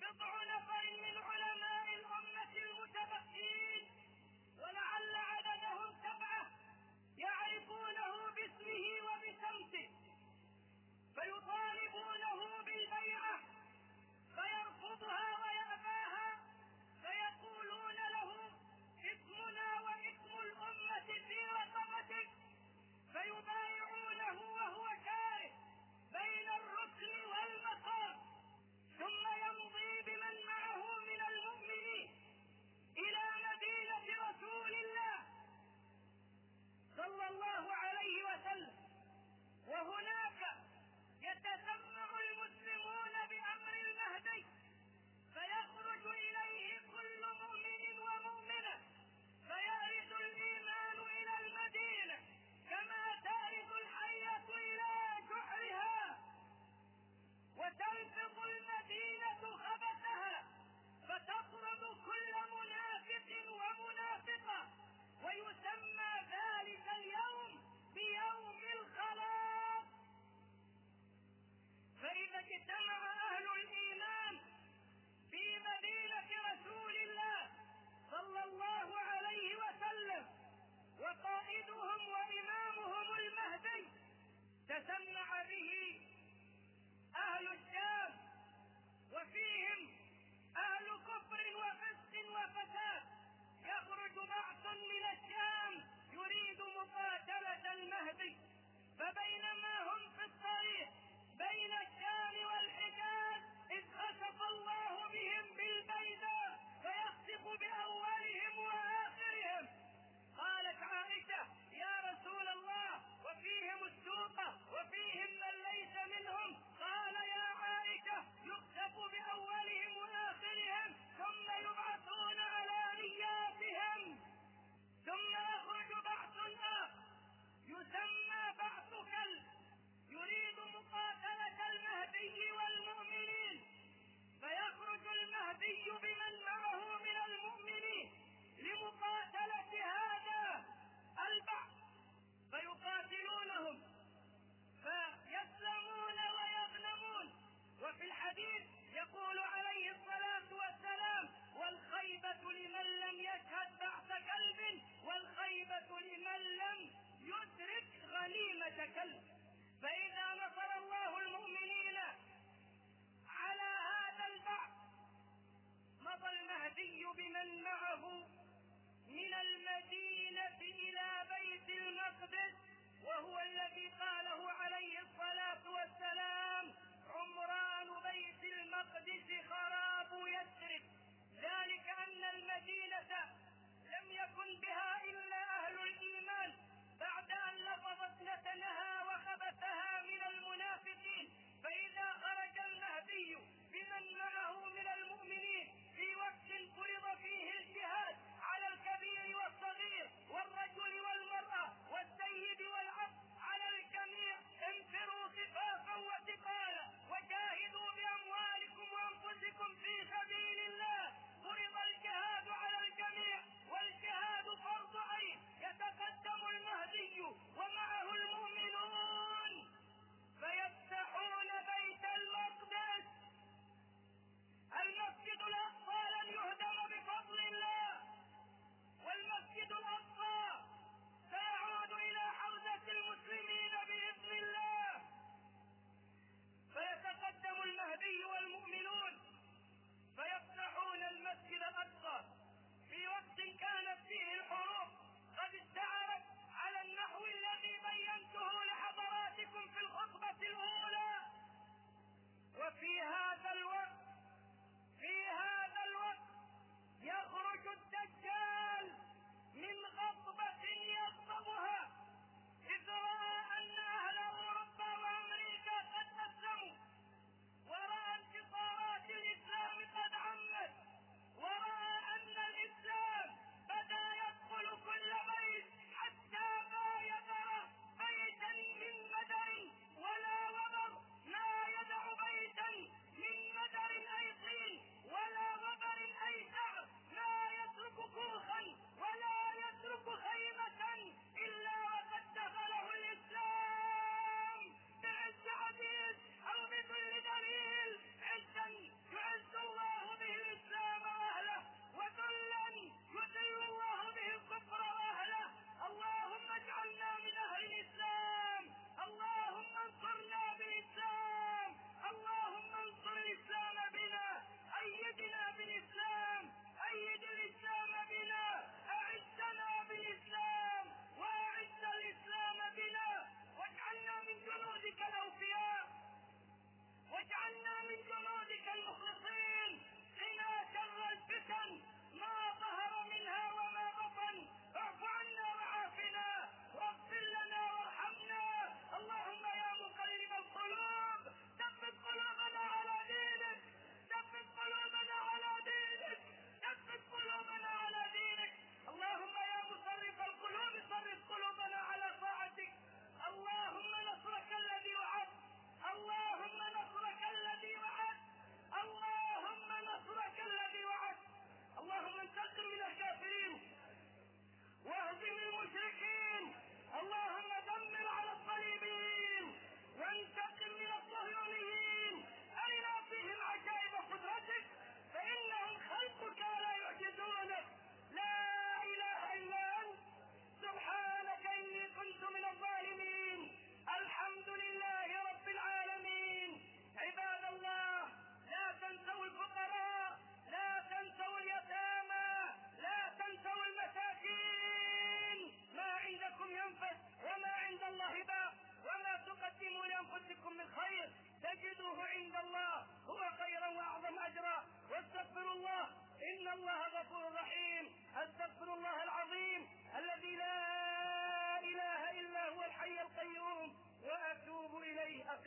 بضع نفر من علماء 17 رسول الله صلى الله عليه وسلم. وهناك يتسمع المسلمون بأمر المهدي فيخرج إليه كل مؤمن ومؤمنة فيرد الإيمان إلى المدينة كما ترد الحية إلى جحرها وتنفض المدينة خبثها منافق ويسمى ذلك اليوم بيوم الخلاص فإذا اجتمع أهل الإيمان في مدينة رسول الله صلى الله عليه وسلم وقائدهم وإمامهم المهدي تسمع به أهل الشام وفيهم أهل كفر وفسق وفساد. الشام يريد مقاتلة المهدي. فبينما هم في الطريق بين الشام والحجاز إذ خسف الله بهم بالبيداء فيخسف بأولهم وآخرهم. قالت عائشة يا رسول الله وفيهم السوقة وفيهم من ليس منهم. قال يا عائشة يخسف بأولهم وآخرهم ثم ثم يخرج بعث آخر يسمى بعث كلب. يريد مقاتلة المهدي والمؤمنين. فيخرج المهدي بمن معه من المؤمنين لمقاتلة هذا البعث فيقاتلونهم. فيسلمون ويغنمون. وفي الحديث يقول عليه الصلاة والسلام والخيبة لمن لم يشهد بعث كلب والخيبة لمن لم يدرك غنيمة كلب. فإذا نصر الله المؤمنين على هذا البعث مضى المهدي بمن معه من المدينة إلى بيت المقدس وهو الذي قاله عليه الصلاة والسلام عمران بيت المقدس خراب يثرب ذلك أن المدينة لم يكن بها المنافقين. فإذا خرج المهدي بمن معه من المؤمنين في وقت فرض فيه الجهاد على الكبير والصغير والرجل والمرأة والسيد والعبد على الجميع انفروا صفافا وثقالا وجاهدوا بأموالكم وأنفسكم في سبيل الله. فرض الجهاد على الجميع والجهاد فرض عين. يتقدم المهدي بينته لحضراتكم في الخطبة الأولى وفي هذا الوقت بنا بالإسلام أيد الإسلام بنا أعزنا بالإسلام وأعز الإسلام بنا. واجعلنا من جنودك الأوفياء. واجعلنا من جنودك المخلصين. قنا شر الفتن ما ظهر منها وما بطن.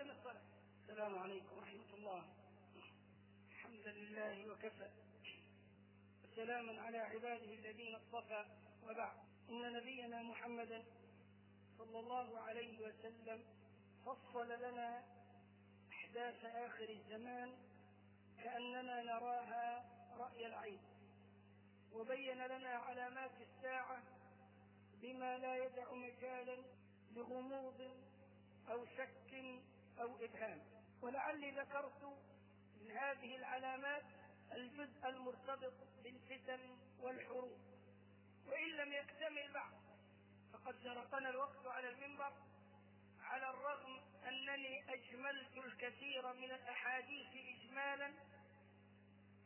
اقم الصلاة. السلام عليكم ورحمة الله. الحمد لله وكفى. وسلاما على عباده الذين اصطفى وبعد إن نبينا محمدا صلى الله عليه وسلم فصل لنا أحداث آخر الزمان كأننا نراها رأي العين. وبين لنا علامات الساعة بما لا يدع مجالا لغموض أو شك أو ابهام ولعلي ذكرت من هذه العلامات الجزء المرتبط بالفتن والحروب. وإن لم يكتمل بعد فقد سرقنا الوقت على المنبر على الرغم أنني أجملت الكثير من الأحاديث إجمالا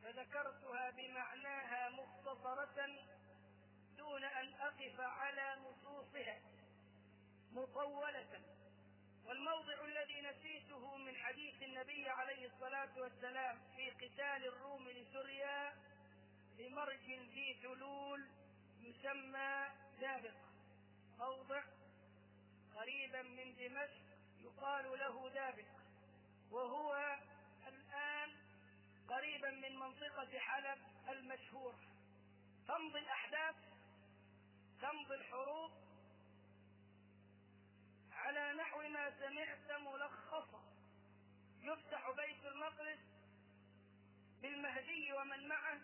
فذكرتها بمعناها مختصرة دون أن أقف على نصوصها مطولة. والموضع الذي نسيته من حديث النبي عليه الصلاة والسلام في قتال الروم لسوريا بمرج ذي ذلول يسمى دابق. موضع قريبا من دمشق يقال له دابق. وهو الآن قريبا من منطقة حلب المشهورة. تمضي الأحداث تمضي الحروب على سمعت ملخصا. يفتح بيت المقدس بالمهدي ومن معه.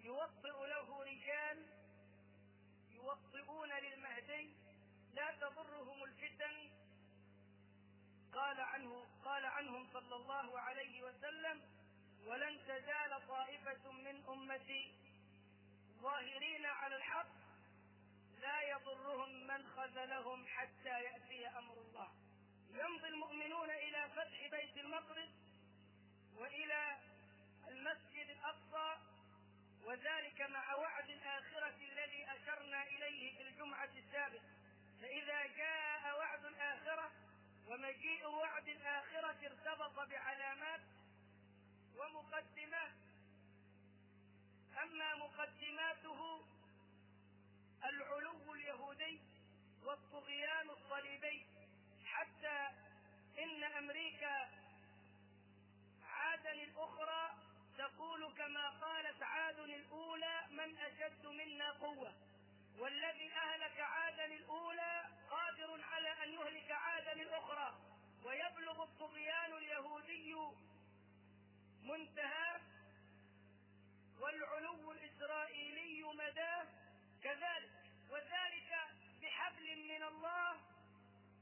يوطئ له رجال يوطئون للمهدي. لا تضرهم الفتن. قال عنه قال عنهم صلى الله عليه وسلم ولن تزال طائفة من أمتي ظاهرين على الحق لا يضرهم من خذلهم حتى يأتي أمر الله. يمضي المؤمنون إلى فتح بيت المقدس وإلى المسجد الأقصى وذلك مع وعد الآخرة الذي أشرنا إليه في الجمعة السابقة. فإذا جاء وعد الآخرة ومجيء وعد الآخرة ارتبط بعلامات ومقدمات. أما مقدماته العلو اليهودي والطغيان الصليبي حتى إن أمريكا عادا الأخرى تقول كما قالت عاد الأولى من أشد منا قوة والذي أهلك عادا الأولى قادر على أن يهلك عادا الأخرى ويبلغ الطغيان اليهودي منتهاه والعلو الإسرائيلي مداه كذلك. وذلك بحبل من الله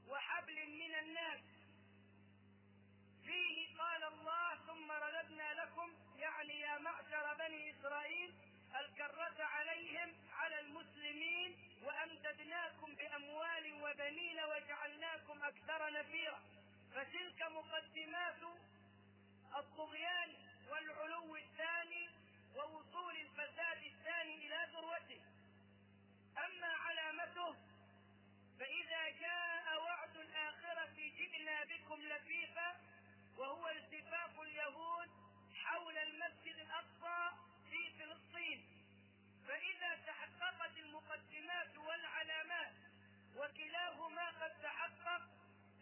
وحبل من الناس. فيه قال الله ثم رددنا لكم يعني يا معشر بني إسرائيل الكرة عليهم على المسلمين وأمددناكم بأموال وبنين وجعلناكم أكثر نفيرا. فتلك مقدمات الطغيان والعلو الثاني ووصول الفساد الثاني إلى ذروته. أما علامته فإذا جاء وعد الآخرة جئنا بكم لفيفا وهو التفاف اليهود حول المسجد الأقصى في فلسطين. فإذا تحققت المقدمات والعلامات وكلاهما قد تحقق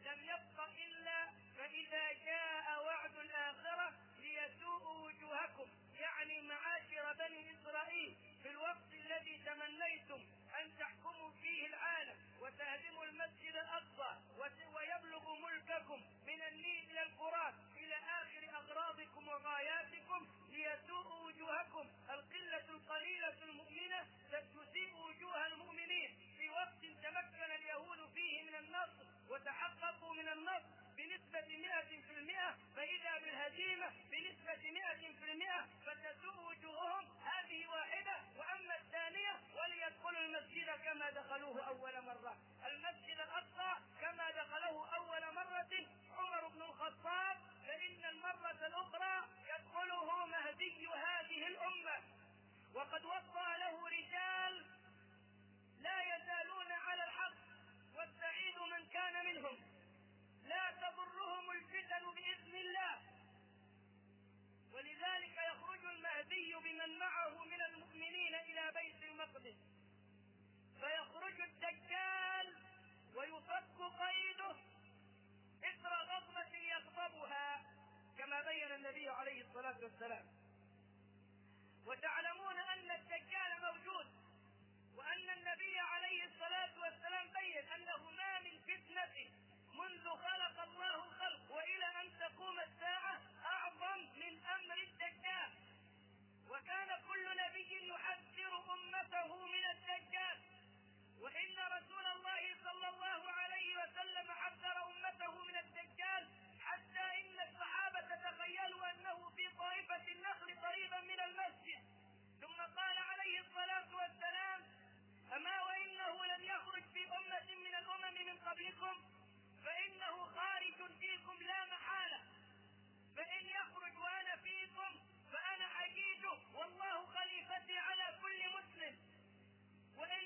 لم يبق إلا فإذا جاء وعد الآخرة ليسوء وجوهكم يعني معاشر بني إسرائيل في الوقت الذي تمنيتم. أن تحكموا فيه العالم وتهدموا المسجد الأقصى ويبلغ ملككم من النيل إلى الفرات إلى آخر أغراضكم وغاياتكم ليسوءوا وجوهكم. القلة القليلة المؤمنة تسيء وجوه المؤمنين. في وقت تمكن اليهود فيه من النصر وتحققوا من النصر بنسبة مئة في المئة فإذا بالهزيمة بنسبة مئة في المئة فتسوء وجوههم وليدخلوا المسجد كما دخلوه أول مرة. المسجد الأقصى كما دخله أول مرة. عمر بن الخطاب فإن المرة الأخرى يدخله مهدي هذه الأمة. وقد وصى له رجال لا يزالون على الحق والسعيد من كان منهم. لا تضرهم الفتن بإذن الله. ولذلك يخرج المهدي بمن معه من المؤمنين إلى بيت المقدس. فيخرج الدجال ويفك قيده. إثر غضبة يغضبها كما بين النبي عليه الصلاة والسلام. وتعلمون أن الدجال موجود وأن النبي عليه الصلاة والسلام بين أنه ما من فتنة منذ خلق الله الخلق وإلى أن تقوم الساعة أعظم من أمر الدجال. وكان كل نبي يحذر أمته من الدجال. وإن رسول الله صلى الله عليه وسلم حذر أمته من الدجال حتى إن الصحابة تخيلوا أنه في طائفة النخل قريبا من المسجد. ثم قال عليه الصلاة والسلام أما وإنه لم يخرج في أمة من الأمم من قبلكم فإنه خارج فيكم لا محالة فإن يخرج وأنا فيكم فأنا حجيجه والله خليفتي على كل مسلم وإن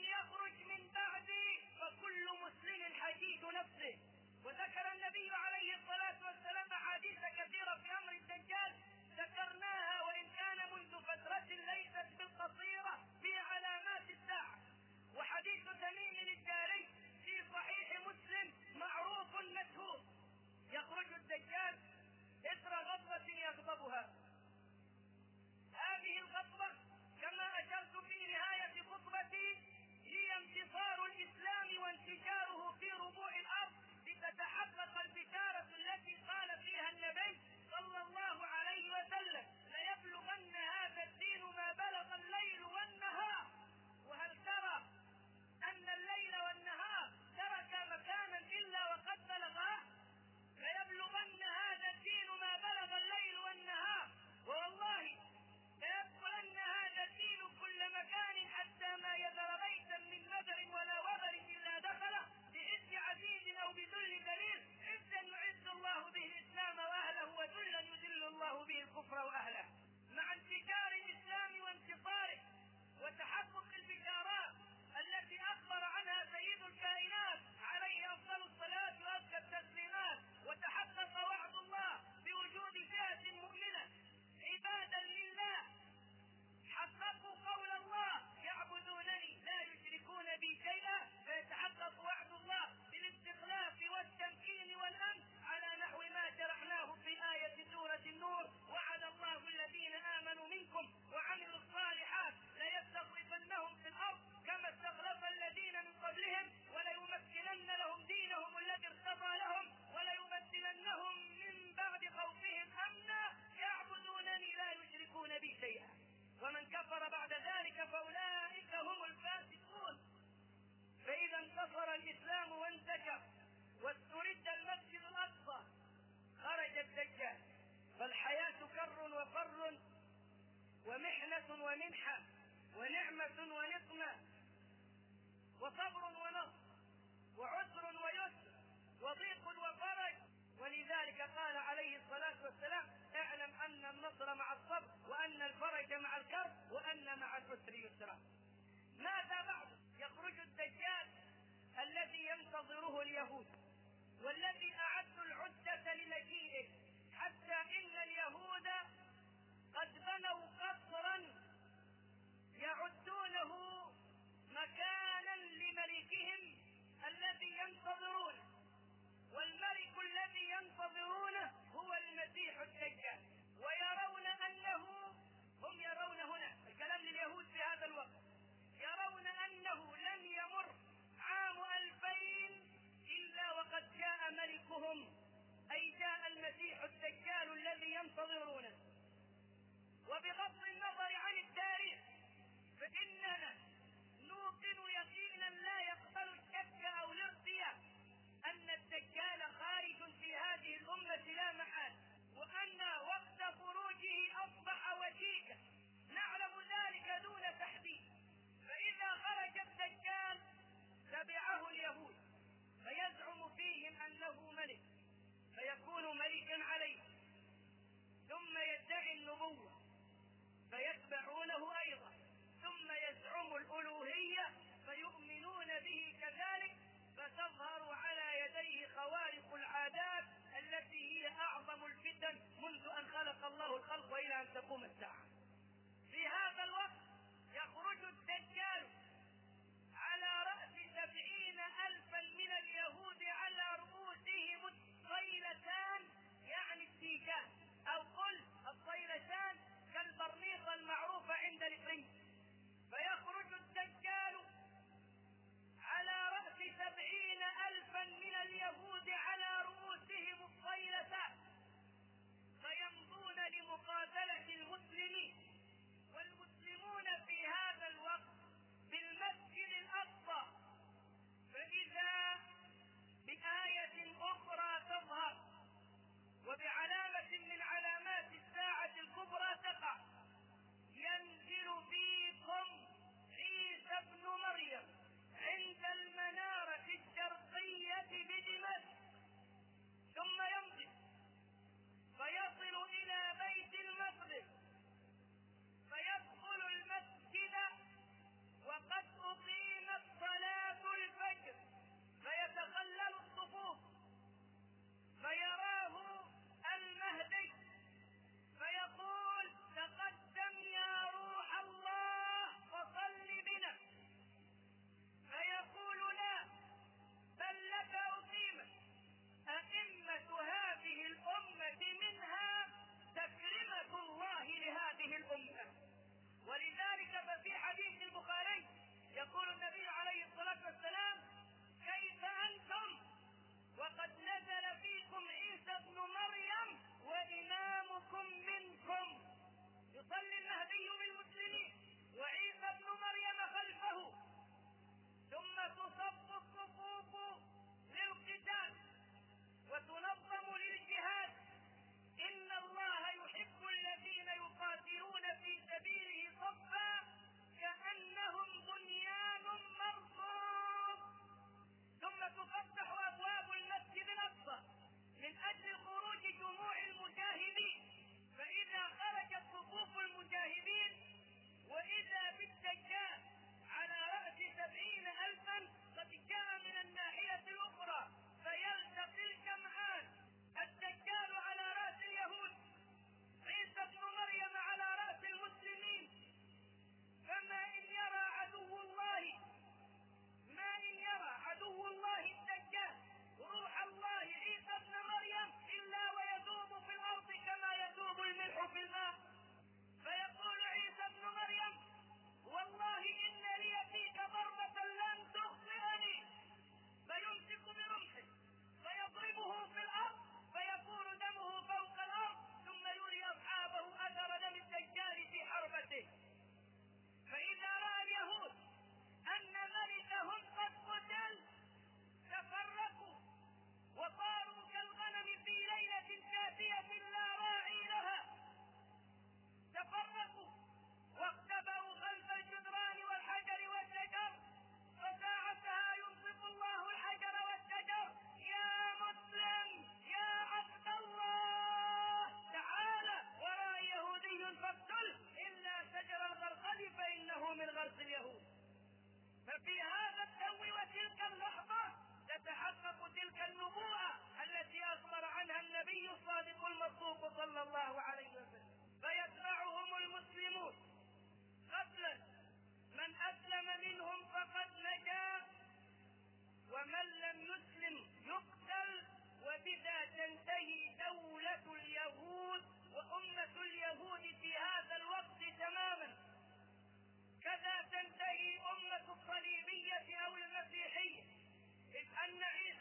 بعدي فكل مسلم حجيج نفسه. وذكر النبي عليه الصلاة والسلام أحاديث كثيرة في أمر الدجال. ذكرناها وإن كان منذ فترة ليست بالقصيرة في علامات الساعة. وحديث تميم الداري في صحيح مسلم معروف مشهور. يخرج الدجال إثر غضبة يغضبها. انتصار الإسلام وانتشاره في ربوع الأرض لتتحقق البشارة التي قال فيها النبي صلى الله الثري الصراط ماذا بعد؟ يخرج الدجال الذي ينتظره اليهود والذي أعدوا العدة لمجيئه حتى إن اليهود قد بنوا قصرا يعدونه مكانا لملكهم الذي ينتظرونه والملك الذي ينتظرونه هو المسيح الدجال. ربهم أي جاء المسيح الدجال الذي ينتظرونه. وبغض النظر عن التاريخ فإننا نوقن يقينا لا يقبل الشك أو الارتياء أن الدجال خارج في هذه الأمة لا محال وأن وقت خروجه أصبح وشيكة أنه ملك فيكون ملكا عليه. ثم يدعي النبوة فيتبعونه أيضا. ثم يزعم الألوهية فيؤمنون به كذلك فتظهر على يديه خوارق العادات التي هي أعظم الفتن منذ أن خلق الله الخلق وإلى أن تقوم الساعة. اليهود على رؤوسهم الطيلة فيمضون لمقاتلة المسلمين والمسلمون في هذا الوقت في المسجد الأقصى. فإذا بآية أخرى تظهر وبعلامة أمة ولذلك ففي حديث البخاري يقول النبي عليه الصلاة والسلام كيف أنتم؟ وقد نزل فيكم عيسى ابن مريم وإمامكم من بدأت جموع المجاهدين. فإذا خرجت صفوف المجاهدين وإذا بالدجال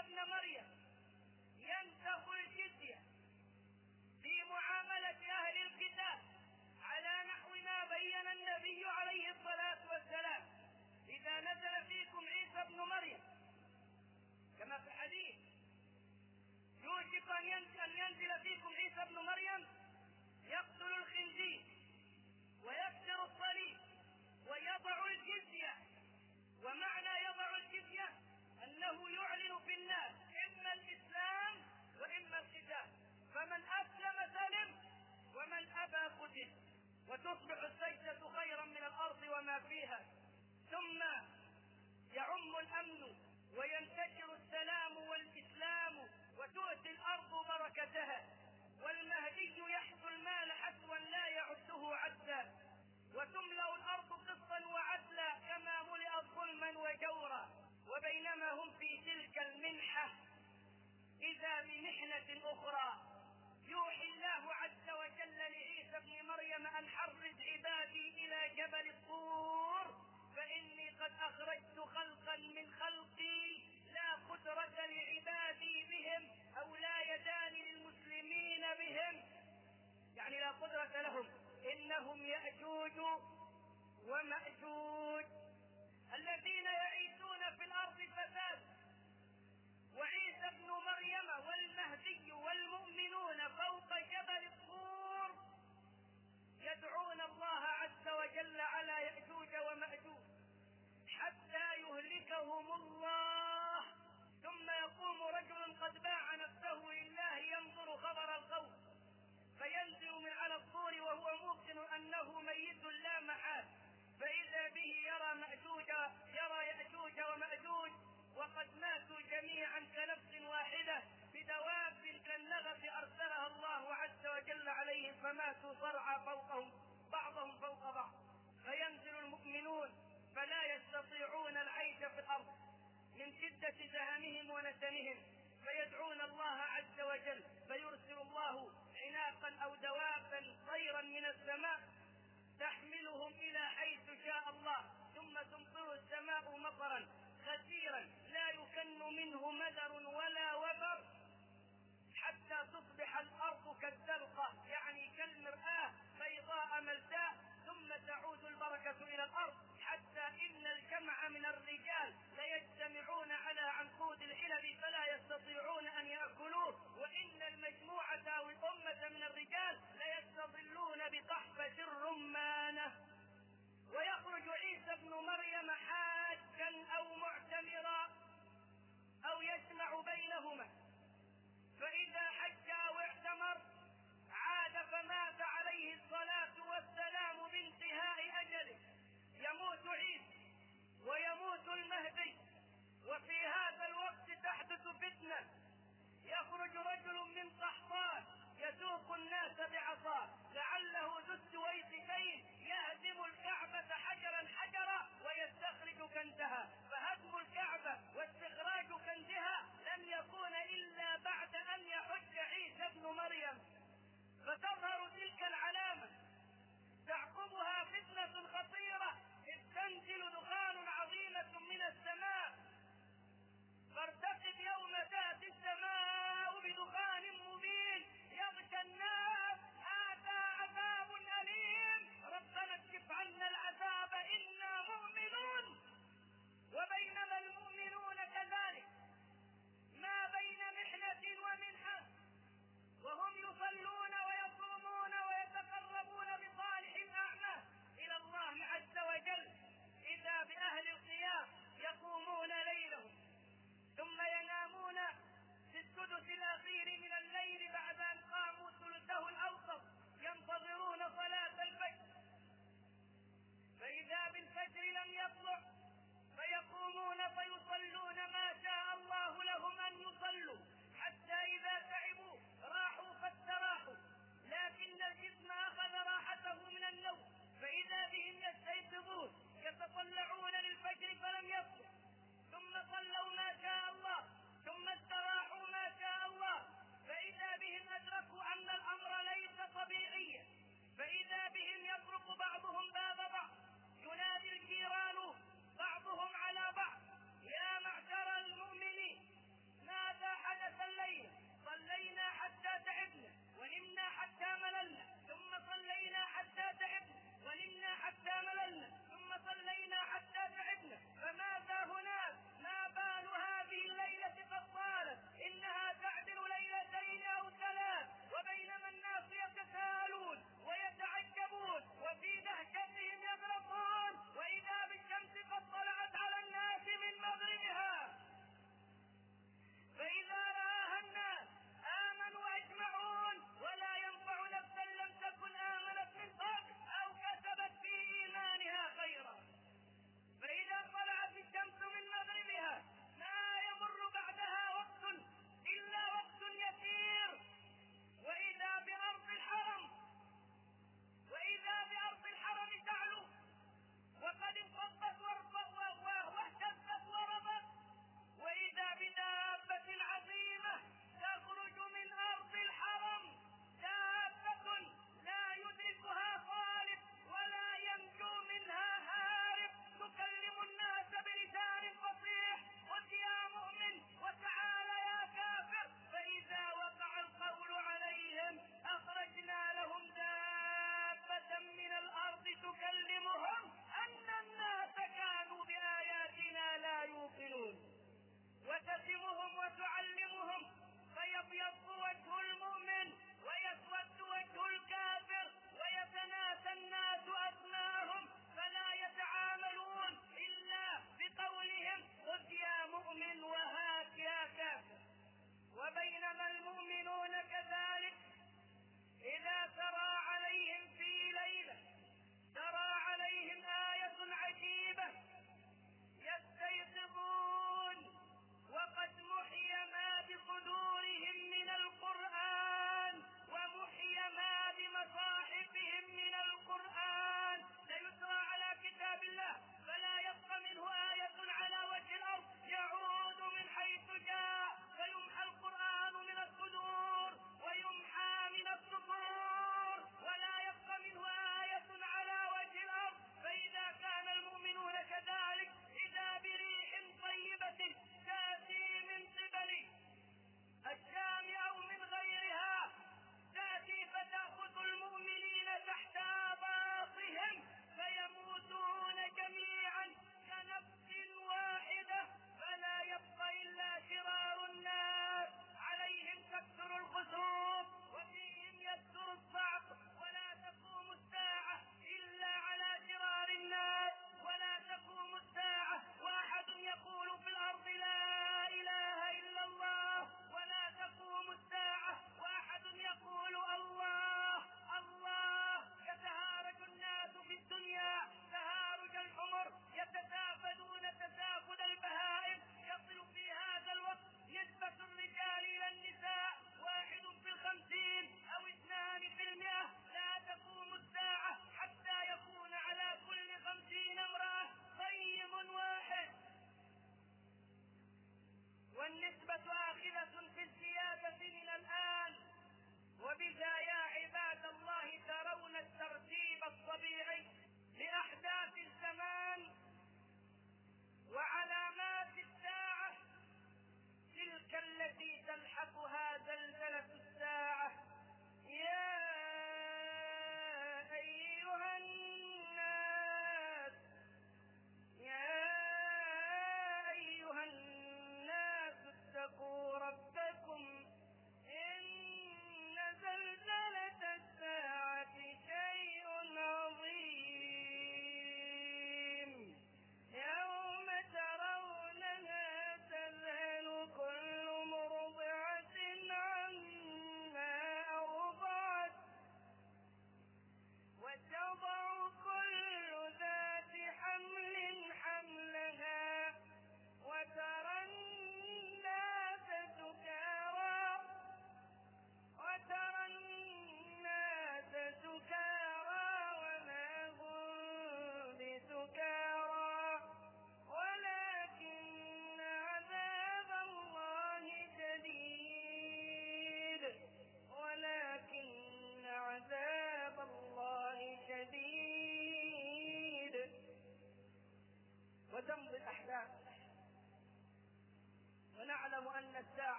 ابن مريم ينسخ الجزية في معاملة أهل الكتاب على نحو ما بين النبي عليه الصلاة والسلام. إذا نزل فيكم عيسى ابن مريم كما في الحديث يوشك أن ينزل فيكم عيسى ابن مريم يقتل الخنزير ويكسر الصليب ويضع الجزية وتصبح السجدة خيرا من الأرض وما فيها. ثم يعم الأمن وينتشر السلام والإسلام وتؤتي الأرض بركتها. والمهدي يحث المال حثوا لا يعده عدا وتملأ الأرض قسطا وعدلا كما ملئت ظلما وجورا. وبينما هم في تلك المنحة إذا بمحنة أخرى. يوحي الله عز وجل لعيسى ابن مريم جبل الطور فإني قد أخرجت خلقا من خلقي لا قدرة لعبادي بهم أو لا يدان للمسلمين بهم. يعني لا قدرة لهم إنهم يأجوج ومأجوج. الذين يعيشون في الأرض فساد وعيسى ابن مريم والمهدي والمؤمنون فوق جبل الطور يدعون الله عز وجل على يأجوج ومأجوج حتى يهلكهم الله. ثم يقوم رجل قد باع نفسه لله ينظر خبر الخوف فينزل من على الطور وهو موقن أنه ميت لا محال. فإذا به يرى مأجوج يرى يأجوج ومأجوج وقد ماتوا جميعا كنفس واحدة بدواب كالنغف أرسلها الله عز وجل عليهم فماتوا صرعى فوقهم بعضهم فوق بعض. فينزل المؤمنون فلا يستطيعون العيش في الأرض من شدة سهمهم ونسمهم فيدعون الله عز وجل فيرسل الله عناقا أو دوابا طيرا من السماء تحملهم إلى حيث شاء الله ثم تمطر السماء مطرا غزيرا لا يكن منه مدر ولا وبر حتى تصبح الأرض كالزلقه يعني كالمرآة بيضاء ملساء ثم تعود البركة إلى الأرض. الجمع من الرجال ليجتمعون على عنقود العنب فلا يستطيعون أن يأكلوه وإن المجموعة أو الامه من الرجال ليستظلون بقحفة الرمانة. ويخرج عيسى ابن مريم حاجا أو معتمرا أو يجمع بينهما. فإذا حج ويموت المهدي. وفي هذا الوقت تحدث فتنة. يخرج رجل من قحطان يسوق الناس بعصاه. لعله ذو السويسكين يهدم الكعبة حجرا حجرا ويستخرج كنزها. فهدم الكعبة واستخراج كنزها لن يكون إلا بعد أن يحج عيسى ابن مريم. فتظهر تلك العلامة. تعقبها فتنة خطيرة. إذ تنزل دخان الناس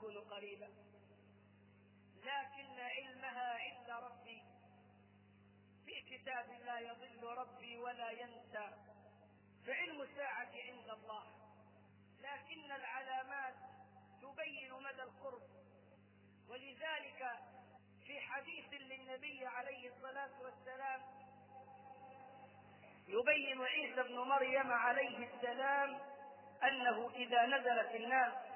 تكون قريبة. لكن علمها عند ربي. في كتاب لا يضل ربي ولا ينسى. فعلم الساعة عند الله. لكن العلامات تبين مدى القرب. ولذلك في حديث للنبي عليه الصلاة والسلام يبين عيسى ابن مريم عليه السلام أنه إذا نزل في الناس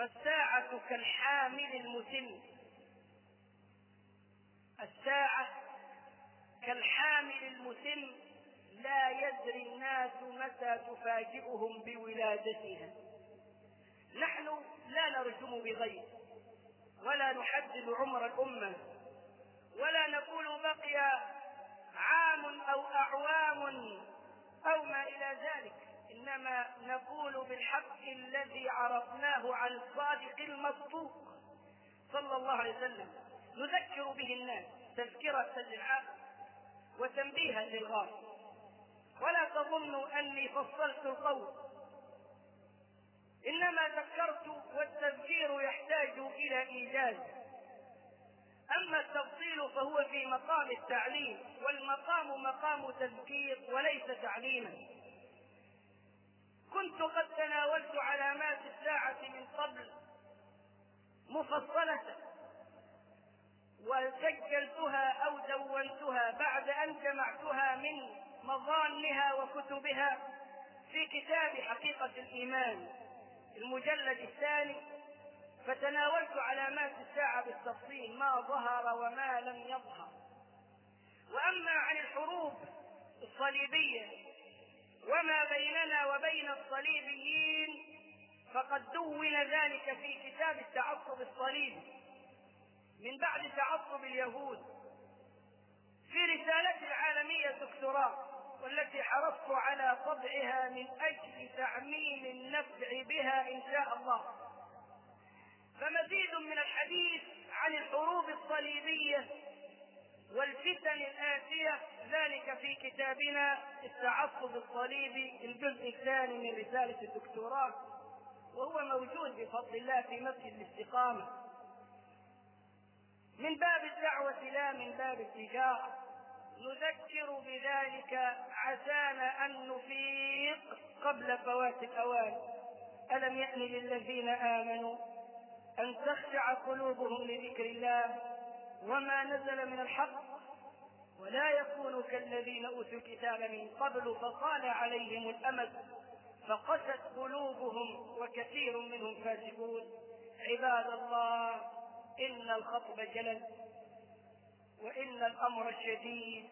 فالساعة كالحامل المتم. الساعة كالحامل المتم لا يدري الناس متى تفاجئهم بولادتها. نحن لا نرجم بغير ولا نحدد عمر الأمة ولا نقول بقي عام أو أعوام أو ما إلى ذلك. إنما نقول بالحق الذي عرفناه عن الصادق المصدوق. صلى الله عليه وسلم. نذكر به الناس تذكرة للعاقل وتنبيها للغافل ولا تظنوا أني فصلت القول. إنما ذكرت والتذكير يحتاج إلى إيجاز. أما التفصيل فهو في مقام التعليم والمقام مقام تذكير وليس تعليما. كنت قد تناولت علامات الساعة من قبل مفصلة وسجلتها أو دونتها بعد أن جمعتها من مظانها وكتبها في كتاب حقيقة الإيمان المجلد الثاني فتناولت علامات الساعة بالتفصيل ما ظهر وما لم يظهر. وأما عن الحروب الصليبية وما بيننا وبين الصليبيين فقد دون ذلك في كتاب التعصب الصليبي من بعد تعصب اليهود في رسالتي العالمية دكتوراه والتي حرصت على طبعها من أجل تعميم النفع بها إن شاء الله. فمزيد من الحديث عن الحروب الصليبية والفتن الآتية ذلك في كتابنا التعصب الصليبي الجزء الثاني من رسالة الدكتوراه وهو موجود بفضل الله في مسجد الاستقامة. من باب الدعوة لا من باب التجارة. نذكر بذلك عسانا أن نفيق قبل فوات الأوان. ألم يأن للذين آمنوا أن تخشع قلوبهم لذكر الله؟ وما نزل من الحق ولا يكونوا كالذين أوتوا الكتاب من قبل فطال عليهم الأمد فقست قلوبهم وكثير منهم فاسقون. عباد الله إن الخطب جلل وإن الأمر شديد.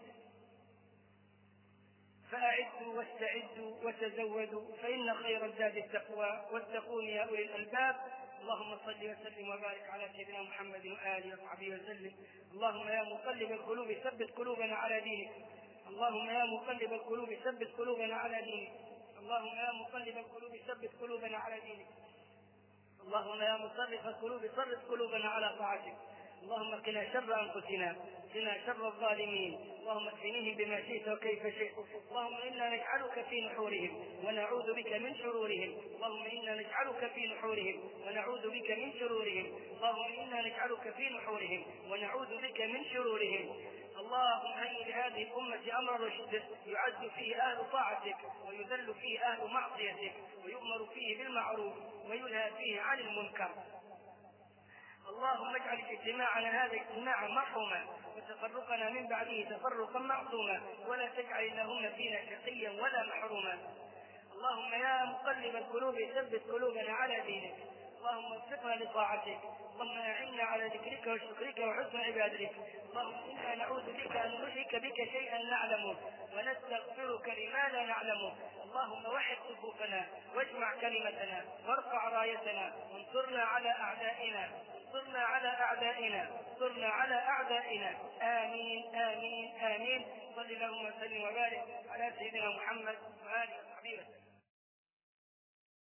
فأعدوا واستعدوا وتزودوا فإن خير الزاد التقوى. واتقون يا أولي الألباب. اللهم صل وسلم وبارك على سيدنا محمد وآله وصحبه وسلم. اللهم يا مقلب القلوب ثبت قلوبنا على دينك. اللهم يا مقلب القلوب ثبت قلوبنا على دينك. اللهم يا مقلب القلوب ثبت قلوبنا على دينك. اللهم يا مصرف القلوب صرف قلوبنا على طاعتك. اللهم قنا شر أنفسنا قنا شر الظالمين اللهم اكفنيهم بما شئت وكيف شئت اللهم إنا نجعلك في نحورهم ونعوذ بك من شرورهم اللهم إنا نجعلك في نحورهم ونعوذ بك من شرورهم اللهم إنا نجعلك في نحورهم ونعوذ بك من شرورهم. اللهم هيئ لهذه الأمة أمر رشد يعز فيه أهل طاعتك ويذل فيه أهل معصيتك ويؤمر فيه بالمعروف وينهى فيه عن المنكر. اللهم اجعل اجتماعنا هذا اجتماعا مرحوما وتفرقنا من بعده تفرقا معصوما ولا تجعل اللهم فينا شقيا ولا محروما. اللهم يا مقلب القلوب ثبت قلوبنا على دينك. اللهم وفقنا لطاعتك اللهم أعنا على ذكرك وشكرك وحسن عبادتك اللهم إنا نعوذ بك أن نشرك بك شيئا نعلمه ونستغفرك لما لا نعلمه. اللهم وحد صفوفنا واجمع كلمتنا وارفع رايتنا وانصرنا على أعدائنا انصرنا على أعدائنا انصرنا على أعدائنا. آمين آمين آمين. صل اللهم وسلم وبارك على سيدنا محمد وآله وصحبه وسلم.